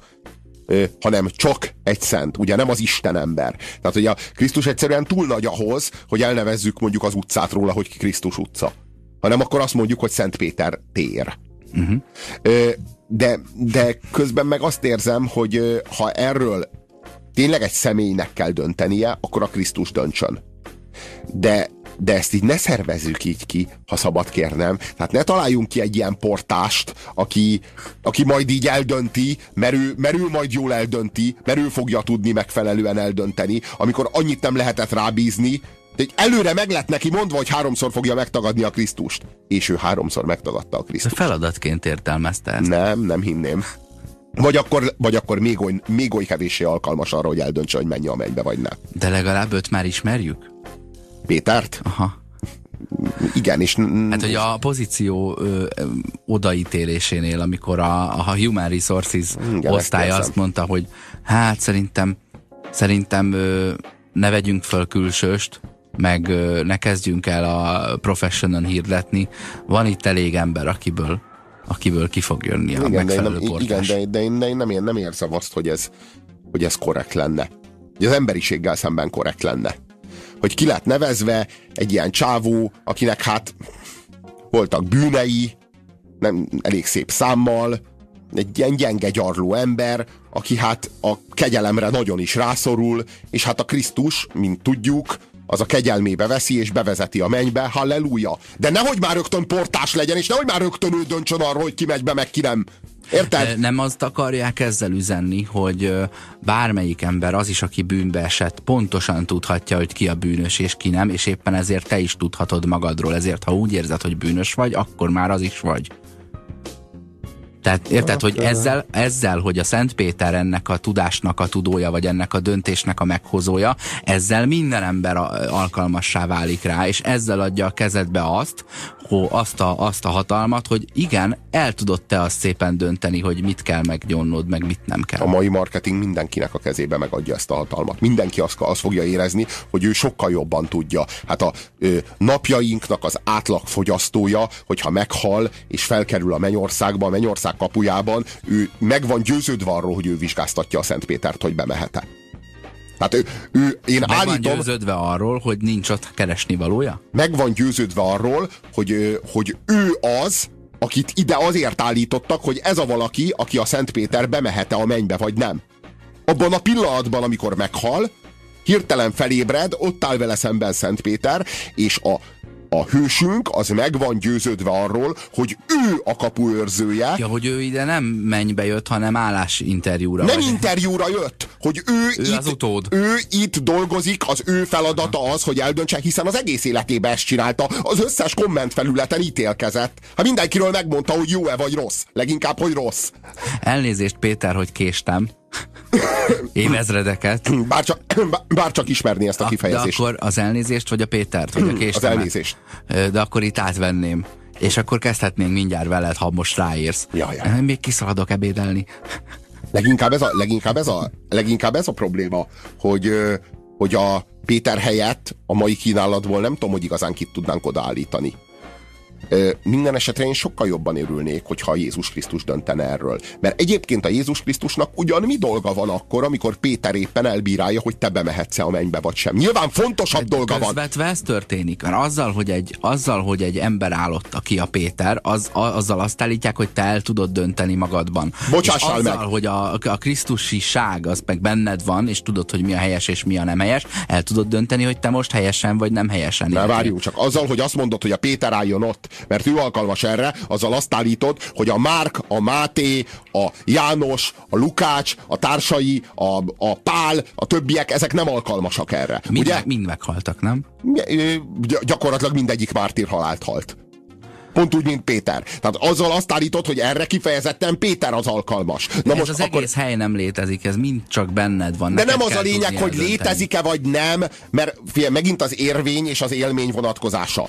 hanem csak egy szent, ugye nem az Isten ember. Tehát ugye a Krisztus egyszerűen túl nagy ahhoz, hogy elnevezzük mondjuk az utcát róla, hogy Krisztus utca. Hanem akkor azt mondjuk, hogy Szent Péter tér. Uh-huh. De, de közben meg azt érzem, hogy ha erről tényleg egy személynek kell döntenie, akkor a Krisztus döntsön. De de ezt így ne szervezzük így ki, ha szabad kérnem. Tehát ne találjunk ki egy ilyen portást, aki, aki majd így eldönti, mert ő, mert ő majd jól eldönti, mert ő fogja tudni megfelelően eldönteni, amikor annyit nem lehetett rábízni, de előre meg lett neki mondva, hogy háromszor fogja megtagadni a Krisztust. És ő háromszor megtagadta a Krisztust. Feladatként értelmezte ezt. Nem, nem hinném. Vagy akkor, vagy akkor még, oly, még oly kevéssé alkalmas arra, hogy eldöntse, hogy menj a mennybe, vagy ne. De legalább őt már ismerjük? Pétert? Aha. Igen, és... Hát, hogy a pozíció ö, odaítélésénél, amikor a, a Human Resources Igen, osztálya azt mondta, hogy hát szerintem szerintem ö, ne vegyünk föl külsőst, meg ö, ne kezdjünk el a professional hirdetni. Van itt elég ember, akiből akiből ki fog jönni a igen, de én megfelelő nem, igen, de, de, én, de én nem, nem érzem azt, hogy ez, hogy ez korrekt lenne. Hogy az emberiséggel szemben korrekt lenne. Hogy ki lett nevezve egy ilyen csávó, akinek hát voltak bűnei, nem elég szép számmal, egy ilyen gyenge gyarló ember, aki hát a kegyelemre nagyon is rászorul, és hát a Krisztus, mint tudjuk, az a kegyelmébe veszi és bevezeti a mennybe, halleluja. De nehogy már rögtön portás legyen, és nehogy már rögtön ő döntsön arról, hogy ki megy be, meg ki nem. Érted? Nem azt akarják ezzel üzenni, hogy bármelyik ember, az is, aki bűnbe esett, pontosan tudhatja, hogy ki a bűnös és ki nem, és éppen ezért te is tudhatod magadról. Ezért, ha úgy érzed, hogy bűnös vagy, akkor már az is vagy. Tehát érted, hogy ezzel, ezzel, hogy a Szent Péter ennek a tudásnak a tudója, vagy ennek a döntésnek a meghozója, ezzel minden ember alkalmassá válik rá, és ezzel adja a kezedbe azt, ho, azt, a, azt a hatalmat, hogy igen, el tudod te azt szépen dönteni, hogy mit kell meggyonnod, meg mit nem kell. A mai marketing mindenkinek a kezébe megadja ezt a hatalmat. Mindenki azt, azt fogja érezni, hogy ő sokkal jobban tudja. Hát a ö, napjainknak az átlagfogyasztója, hogyha meghal és felkerül a mennyországba, a mennyország kapujában, ő meg van győződve arról, hogy ő vizsgáztatja a Szent Pétert, hogy bemehet-e. Tehát ő, ő én Meg van állítom, győződve arról, hogy nincs ott keresni valója? meg van győződve arról, hogy, hogy ő az, akit ide azért állítottak, hogy ez a valaki, aki a Szent Péter bemehet-e a mennybe, vagy nem. Abban a pillanatban, amikor meghal, hirtelen felébred, ott áll vele szemben Szent Péter, és a, a hősünk az meg van győződve arról, hogy ő a kapuőrzője, Ja, hogy ő ide nem mennybe jött, hanem állásinterjúra. nem vagy. interjúra jött, hogy ő, Ő itt, az utód. ő itt dolgozik, az ő feladata az, hogy eldöntse, hiszen az egész életében ezt csinálta, az összes komment felületen ítélkezett. Hát mindenkiről megmondta, hogy jó-e vagy rossz. Leginkább, hogy rossz. Elnézést, Péter, hogy késtem. Évezredeket. Bár csak, bár csak ismerni ezt a De kifejezést. akkor az elnézést, vagy a Pétert, vagy a Az késtemet? elnézést. Ö, De akkor itt átvenném. És akkor kezdhetnénk mindjárt veled, ha most ráírsz. Ja, ja. Még kiszaladok ebédelni. Leginkább ez a, leginkább ez a, leginkább ez a probléma, hogy, hogy a Péter helyett a mai kínálatból nem tudom, hogy igazán kit tudnánk odaállítani. Minden esetre én sokkal jobban örülnék, hogyha Jézus Krisztus döntene erről. Mert egyébként a Jézus Krisztusnak ugyan mi dolga van akkor, amikor Péter éppen elbírálja, hogy te bemehetsz-e a mennybe vagy sem. Nyilván fontosabb dolga van. Közvetve ez történik. Mert azzal, hogy egy, azzal, hogy egy ember állott, aki a Péter, az, a, azzal azt állítják, hogy te el tudod dönteni magadban. Bocsássál és azzal, meg. hogy a, a krisztusiság az meg benned van, és tudod, hogy mi a helyes és mi a nem helyes, el tudod dönteni, hogy te most helyesen vagy nem helyesen. Éltél. várjunk csak, azzal, hogy azt mondod, hogy a Péter álljon ott, mert ő alkalmas erre, azzal azt állítod, hogy a Márk, a Máté, a János, a Lukács, a társai, a, a Pál, a többiek, ezek nem alkalmasak erre. Mind, Ugye? mind meghaltak, nem? Gy- Gyakorlatilag mindegyik mártír halált halt. Pont úgy, mint Péter. Tehát azzal azt állítod, hogy erre kifejezetten Péter az alkalmas. Na ez az egész hely nem létezik, ez mind csak benned van. De nem az a lényeg, hogy létezik-e vagy nem, mert figyelj, megint az érvény és az élmény vonatkozása.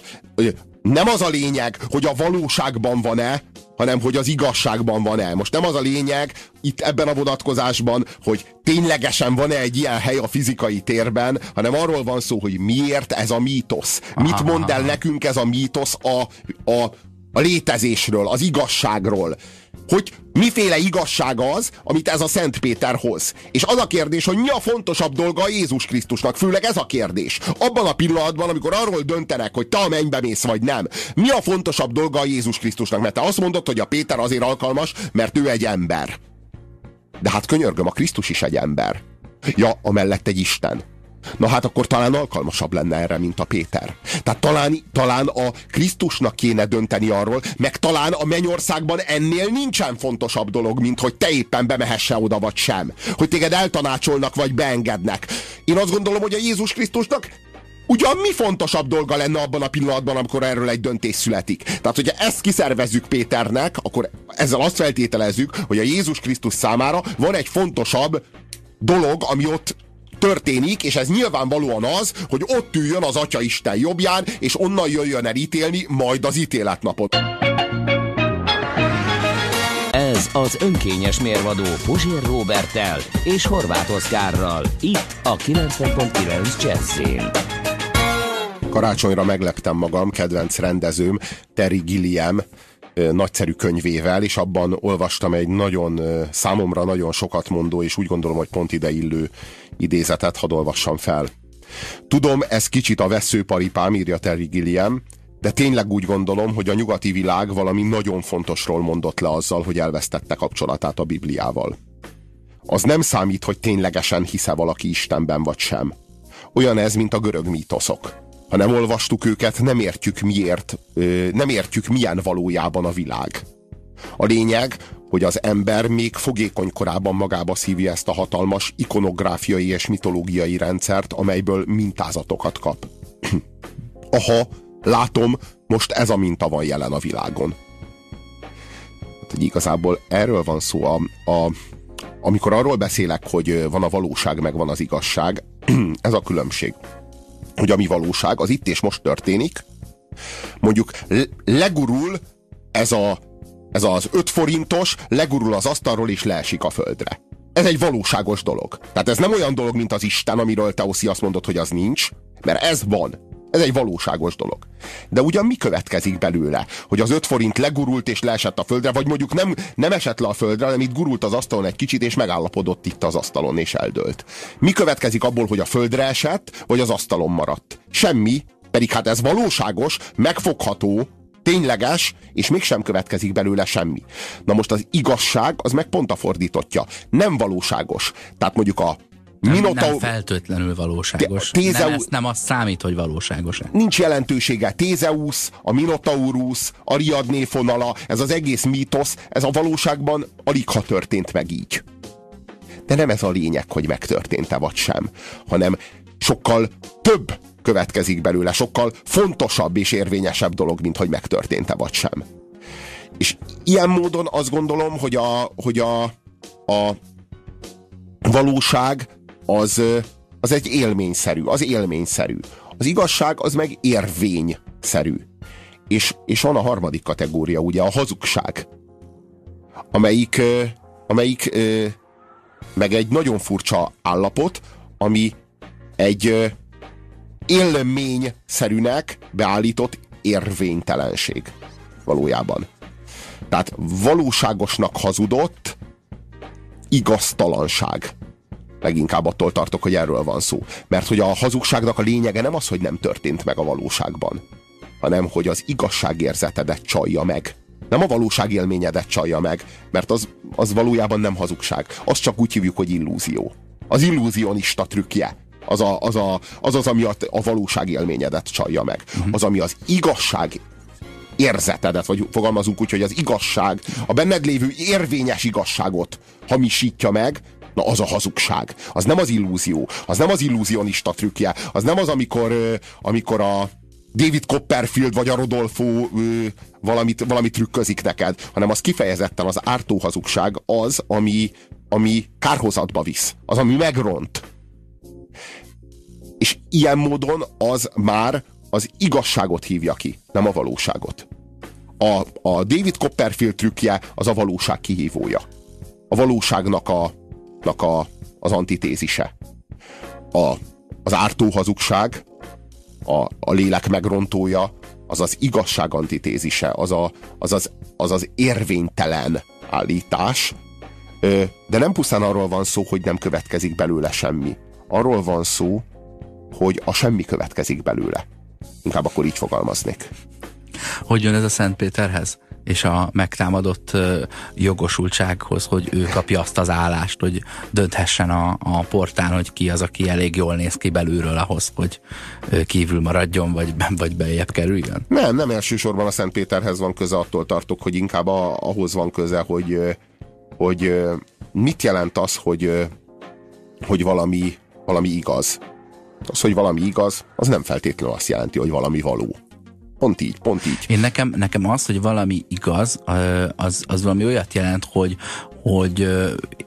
Nem az a lényeg, hogy a valóságban van-e, hanem hogy az igazságban van-e. Most nem az a lényeg itt ebben a vonatkozásban, hogy ténylegesen van-e egy ilyen hely a fizikai térben, hanem arról van szó, hogy miért ez a mítosz. Mit mond el nekünk ez a mítosz a, a, a létezésről, az igazságról. Hogy miféle igazság az, amit ez a Szent Péter hoz. És az a kérdés, hogy mi a fontosabb dolga a Jézus Krisztusnak, főleg ez a kérdés. Abban a pillanatban, amikor arról döntenek, hogy te a mennybe mész, vagy nem, mi a fontosabb dolga a Jézus Krisztusnak? Mert te azt mondod, hogy a Péter azért alkalmas, mert ő egy ember. De hát könyörgöm, a Krisztus is egy ember. Ja, amellett egy Isten. Na hát akkor talán alkalmasabb lenne erre, mint a Péter. Tehát talán, talán a Krisztusnak kéne dönteni arról, meg talán a mennyországban ennél nincsen fontosabb dolog, mint hogy te éppen bemehesse oda vagy sem. Hogy téged eltanácsolnak vagy beengednek. Én azt gondolom, hogy a Jézus Krisztusnak Ugyan mi fontosabb dolga lenne abban a pillanatban, amikor erről egy döntés születik? Tehát, hogyha ezt kiszervezzük Péternek, akkor ezzel azt feltételezzük, hogy a Jézus Krisztus számára van egy fontosabb dolog, ami ott történik, és ez nyilvánvalóan az, hogy ott üljön az Atya Isten jobbján, és onnan jöjjön el ítélni majd az ítéletnapot. Ez az önkényes mérvadó Puzsér Robertel és Horváth Oszkárral. Itt a 90.9 Jazzin. Karácsonyra megleptem magam, kedvenc rendezőm, Terry Gilliam nagyszerű könyvével, és abban olvastam egy nagyon, számomra nagyon sokat mondó, és úgy gondolom, hogy pont ide illő idézetet, hadd olvassam fel. Tudom, ez kicsit a veszőparipám, írja Terry Gilliam, de tényleg úgy gondolom, hogy a nyugati világ valami nagyon fontosról mondott le azzal, hogy elvesztette kapcsolatát a Bibliával. Az nem számít, hogy ténylegesen hisze valaki Istenben vagy sem. Olyan ez, mint a görög mítoszok. Ha nem olvastuk őket, nem értjük miért, nem értjük milyen valójában a világ. A lényeg, hogy az ember még fogékony korában magába szívja ezt a hatalmas ikonográfiai és mitológiai rendszert, amelyből mintázatokat kap. Aha, látom, most ez a minta van jelen a világon. Hát, hogy igazából erről van szó. A, a, amikor arról beszélek, hogy van a valóság, meg van az igazság, ez a különbség hogy ami valóság, az itt és most történik. Mondjuk legurul ez, a, ez az 5 forintos, legurul az asztalról és leesik a földre. Ez egy valóságos dolog. Tehát ez nem olyan dolog, mint az Isten, amiről te Oszi azt mondod, hogy az nincs, mert ez van. Ez egy valóságos dolog. De ugyan mi következik belőle? Hogy az öt forint legurult és leesett a földre, vagy mondjuk nem, nem esett le a földre, hanem itt gurult az asztalon egy kicsit, és megállapodott itt az asztalon, és eldőlt. Mi következik abból, hogy a földre esett, vagy az asztalon maradt? Semmi, pedig hát ez valóságos, megfogható, tényleges, és mégsem következik belőle semmi. Na most az igazság, az meg pont a fordítottja. Nem valóságos. Tehát mondjuk a nem, Minotaur... nem feltétlenül valóságos. Tézeu... Nem, nem az számít, hogy valóságos -e. Nincs jelentősége. Tézeusz, a Minotaurus, Ariadné fonala, ez az egész mítosz, ez a valóságban alig ha történt meg így. De nem ez a lényeg, hogy megtörtént-e vagy sem, hanem sokkal több következik belőle, sokkal fontosabb és érvényesebb dolog, mint hogy megtörtént-e vagy sem. És ilyen módon azt gondolom, hogy a, hogy a, a valóság az, az egy élményszerű, az élményszerű. Az igazság az meg érvényszerű. És, és van a harmadik kategória, ugye a hazugság, amelyik, amelyik meg egy nagyon furcsa állapot, ami egy élményszerűnek beállított érvénytelenség valójában. Tehát valóságosnak hazudott igaztalanság leginkább attól tartok, hogy erről van szó. Mert hogy a hazugságnak a lényege nem az, hogy nem történt meg a valóságban, hanem hogy az igazságérzetedet csalja meg. Nem a valóság élményedet csalja meg, mert az, az valójában nem hazugság. Azt csak úgy hívjuk, hogy illúzió. Az illúzionista trükkje. Az a, az, a, az, az, ami a, a valóság élményedet csalja meg. Uh-huh. Az, ami az igazság érzetedet, vagy fogalmazunk úgy, hogy az igazság, a benned lévő érvényes igazságot hamisítja meg, Na az a hazugság. Az nem az illúzió. Az nem az illúzionista trükkje. Az nem az, amikor, amikor a David Copperfield vagy a Rodolfo valamit, valamit trükközik neked, hanem az kifejezetten az ártó hazugság az, ami, ami kárhozatba visz. Az, ami megront. És ilyen módon az már az igazságot hívja ki, nem a valóságot. A, a David Copperfield trükkje az a valóság kihívója. A valóságnak a, a, az antitézise. A, az ártó hazugság, a, a lélek megrontója, az az igazság antitézise, az a, az, az, az, az érvénytelen állítás, de nem pusztán arról van szó, hogy nem következik belőle semmi. Arról van szó, hogy a semmi következik belőle. Inkább akkor így fogalmaznék. Hogy jön ez a Szent Péterhez? és a megtámadott jogosultsághoz, hogy ő kapja azt az állást, hogy dönthessen a, a portán, hogy ki az, aki elég jól néz ki belülről ahhoz, hogy kívül maradjon, vagy, vagy beljebb kerüljön? Nem, nem elsősorban a Szent Péterhez van köze, attól tartok, hogy inkább a, ahhoz van köze, hogy, hogy mit jelent az, hogy, hogy valami, valami igaz. Az, hogy valami igaz, az nem feltétlenül azt jelenti, hogy valami való. Pont így, pont így. Én nekem, nekem az, hogy valami igaz, az, az valami olyat jelent, hogy, hogy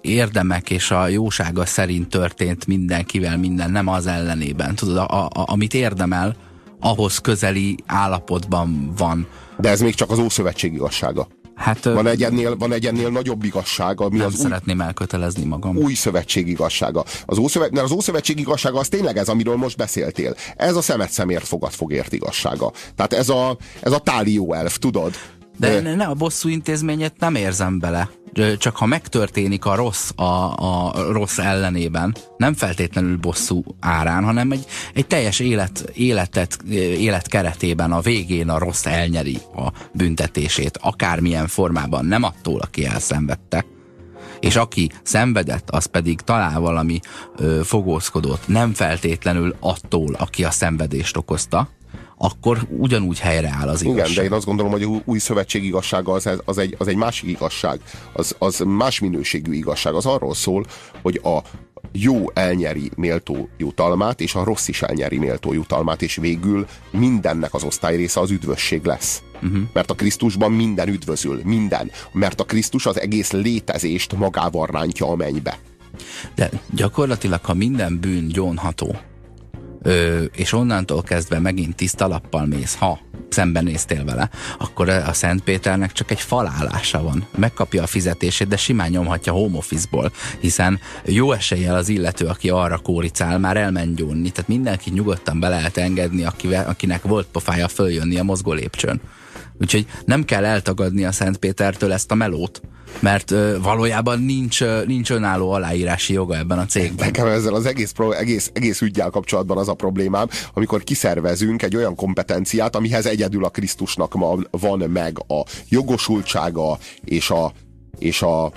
érdemek és a jósága szerint történt mindenkivel minden, nem az ellenében. Tudod, a, a, amit érdemel, ahhoz közeli állapotban van. De ez még csak az Ószövetség igazsága. Hát, van, egy ennél, van egy ennél nagyobb igazság, ami nem az szeretném új, elkötelezni magam. Új szövetség igazsága. Az, ószövet, mert az ószövetség igazsága az tényleg ez, amiről most beszéltél. Ez a szemet szemért fogad fogért igazsága. Tehát ez a, ez a tálió elf, tudod? De ne, ne, a bosszú intézményet nem érzem bele. Csak ha megtörténik a rossz a, a rossz ellenében, nem feltétlenül bosszú árán, hanem egy, egy teljes élet, életet, élet keretében a végén a rossz elnyeri a büntetését, akármilyen formában, nem attól, aki elszenvedte. És aki szenvedett, az pedig talál valami ö, fogózkodót, nem feltétlenül attól, aki a szenvedést okozta, akkor ugyanúgy helyreáll az igazság. Igen, de én azt gondolom, hogy a új szövetség igazsága az, az, egy, az egy másik igazság, az, az más minőségű igazság. Az arról szól, hogy a jó elnyeri méltó jutalmát, és a rossz is elnyeri méltó jutalmát, és végül mindennek az osztály része az üdvösség lesz. Uh-huh. Mert a Krisztusban minden üdvözül, minden. Mert a Krisztus az egész létezést magával rántja a mennybe. De gyakorlatilag, ha minden bűn gyónható, ö, és onnantól kezdve megint tiszta lappal mész, ha szembenéztél vele, akkor a Szent Péternek csak egy falállása van. Megkapja a fizetését, de simán nyomhatja home office-ból, hiszen jó eséllyel az illető, aki arra kóricál, már elment gyónni. Tehát mindenki nyugodtan be lehet engedni, akinek volt pofája följönni a mozgó lépcsőn. Úgyhogy nem kell eltagadni a Szent Pétertől ezt a melót, mert ö, valójában nincs, ö, nincs önálló aláírási joga ebben a cégben. Nekem ezzel az egész, egész, egész ügyjel kapcsolatban az a problémám, amikor kiszervezünk egy olyan kompetenciát, amihez egyedül a Krisztusnak van meg a jogosultsága és a, és a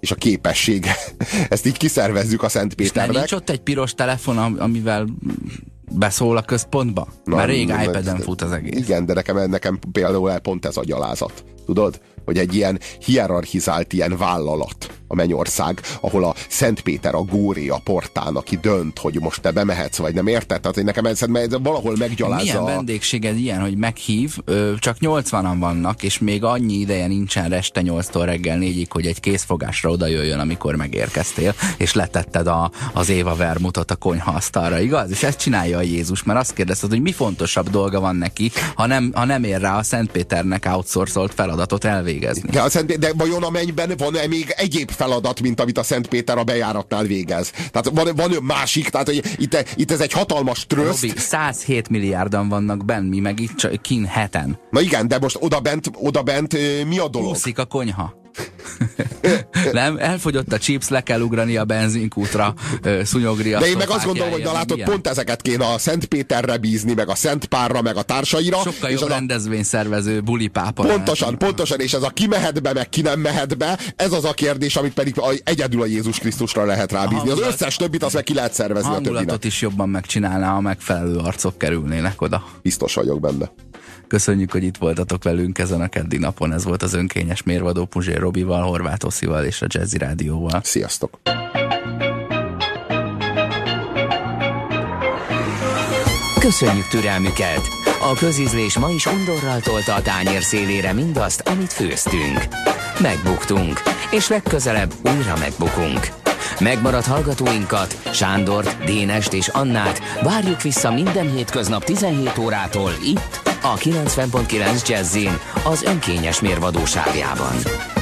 és a képessége. Ezt így kiszervezzük a Szent Péternek. És nincs ott egy piros telefon, amivel beszól a központba? Na, Mert rég iPad-en fut az egész. Igen, de nekem, nekem például pont ez a gyalázat. Tudod? Hogy egy ilyen hierarchizált ilyen vállalat a mennyország, ahol a Szent Péter a góré a portán, aki dönt, hogy most te bemehetsz, vagy nem érted? Tehát, hogy nekem ez, ez valahol meggyalázza. Milyen vendégséged ilyen, hogy meghív, csak 80-an vannak, és még annyi ideje nincsen este 8-tól reggel 4-ig, hogy egy készfogásra oda jöjjön, amikor megérkeztél, és letetted a, az Éva vermutot a konyha asztalra, igaz? És ezt csinálja a Jézus, mert azt kérdezted, hogy mi fontosabb dolga van neki, ha nem, ha nem ér rá a Szent Péternek outsourcolt feladatot elvégezni. De, a Szent, de vajon a mennyben van-e még egyéb feladat, mint amit a Szent Péter a bejáratnál végez. Tehát van, van másik, tehát hogy itt, itt ez egy hatalmas tröszt. Robi, 107 milliárdan vannak benn, mi meg itt csak kin heten. Na igen, de most oda bent, oda bent mi a dolog? Úszik a konyha. Nem, elfogyott a chips, le kell ugrani a benzinkútra, szunyogri a De én meg azt gondolom, hogy na látod, pont ezeket kéne a Szent Péterre bízni, meg a Szent Párra, meg a társaira. Sokkal jobb rendezvényszervező bulipápa. Pontosan, lehet. pontosan, és ez a ki mehet be, meg ki nem mehet be, ez az a kérdés, amit pedig egyedül a Jézus Krisztusra lehet rábízni. Az összes többit azt meg ki lehet szervezni a, a többinek. is jobban megcsinálná, ha megfelelő arcok kerülnének oda. Biztos vagyok benne. Köszönjük, hogy itt voltatok velünk ezen a keddi napon. Ez volt az önkényes mérvadó Puzsér Robival, Horváth Oszival és a Jazzy Rádióval. Sziasztok! Köszönjük türelmüket! A közízlés ma is undorral tolta a tányér szélére mindazt, amit főztünk. Megbuktunk, és legközelebb újra megbukunk. Megmaradt hallgatóinkat, Sándort, Dénest és Annát várjuk vissza minden hétköznap 17 órától itt, a 90.9 Jazzin az önkényes mérvadóságjában.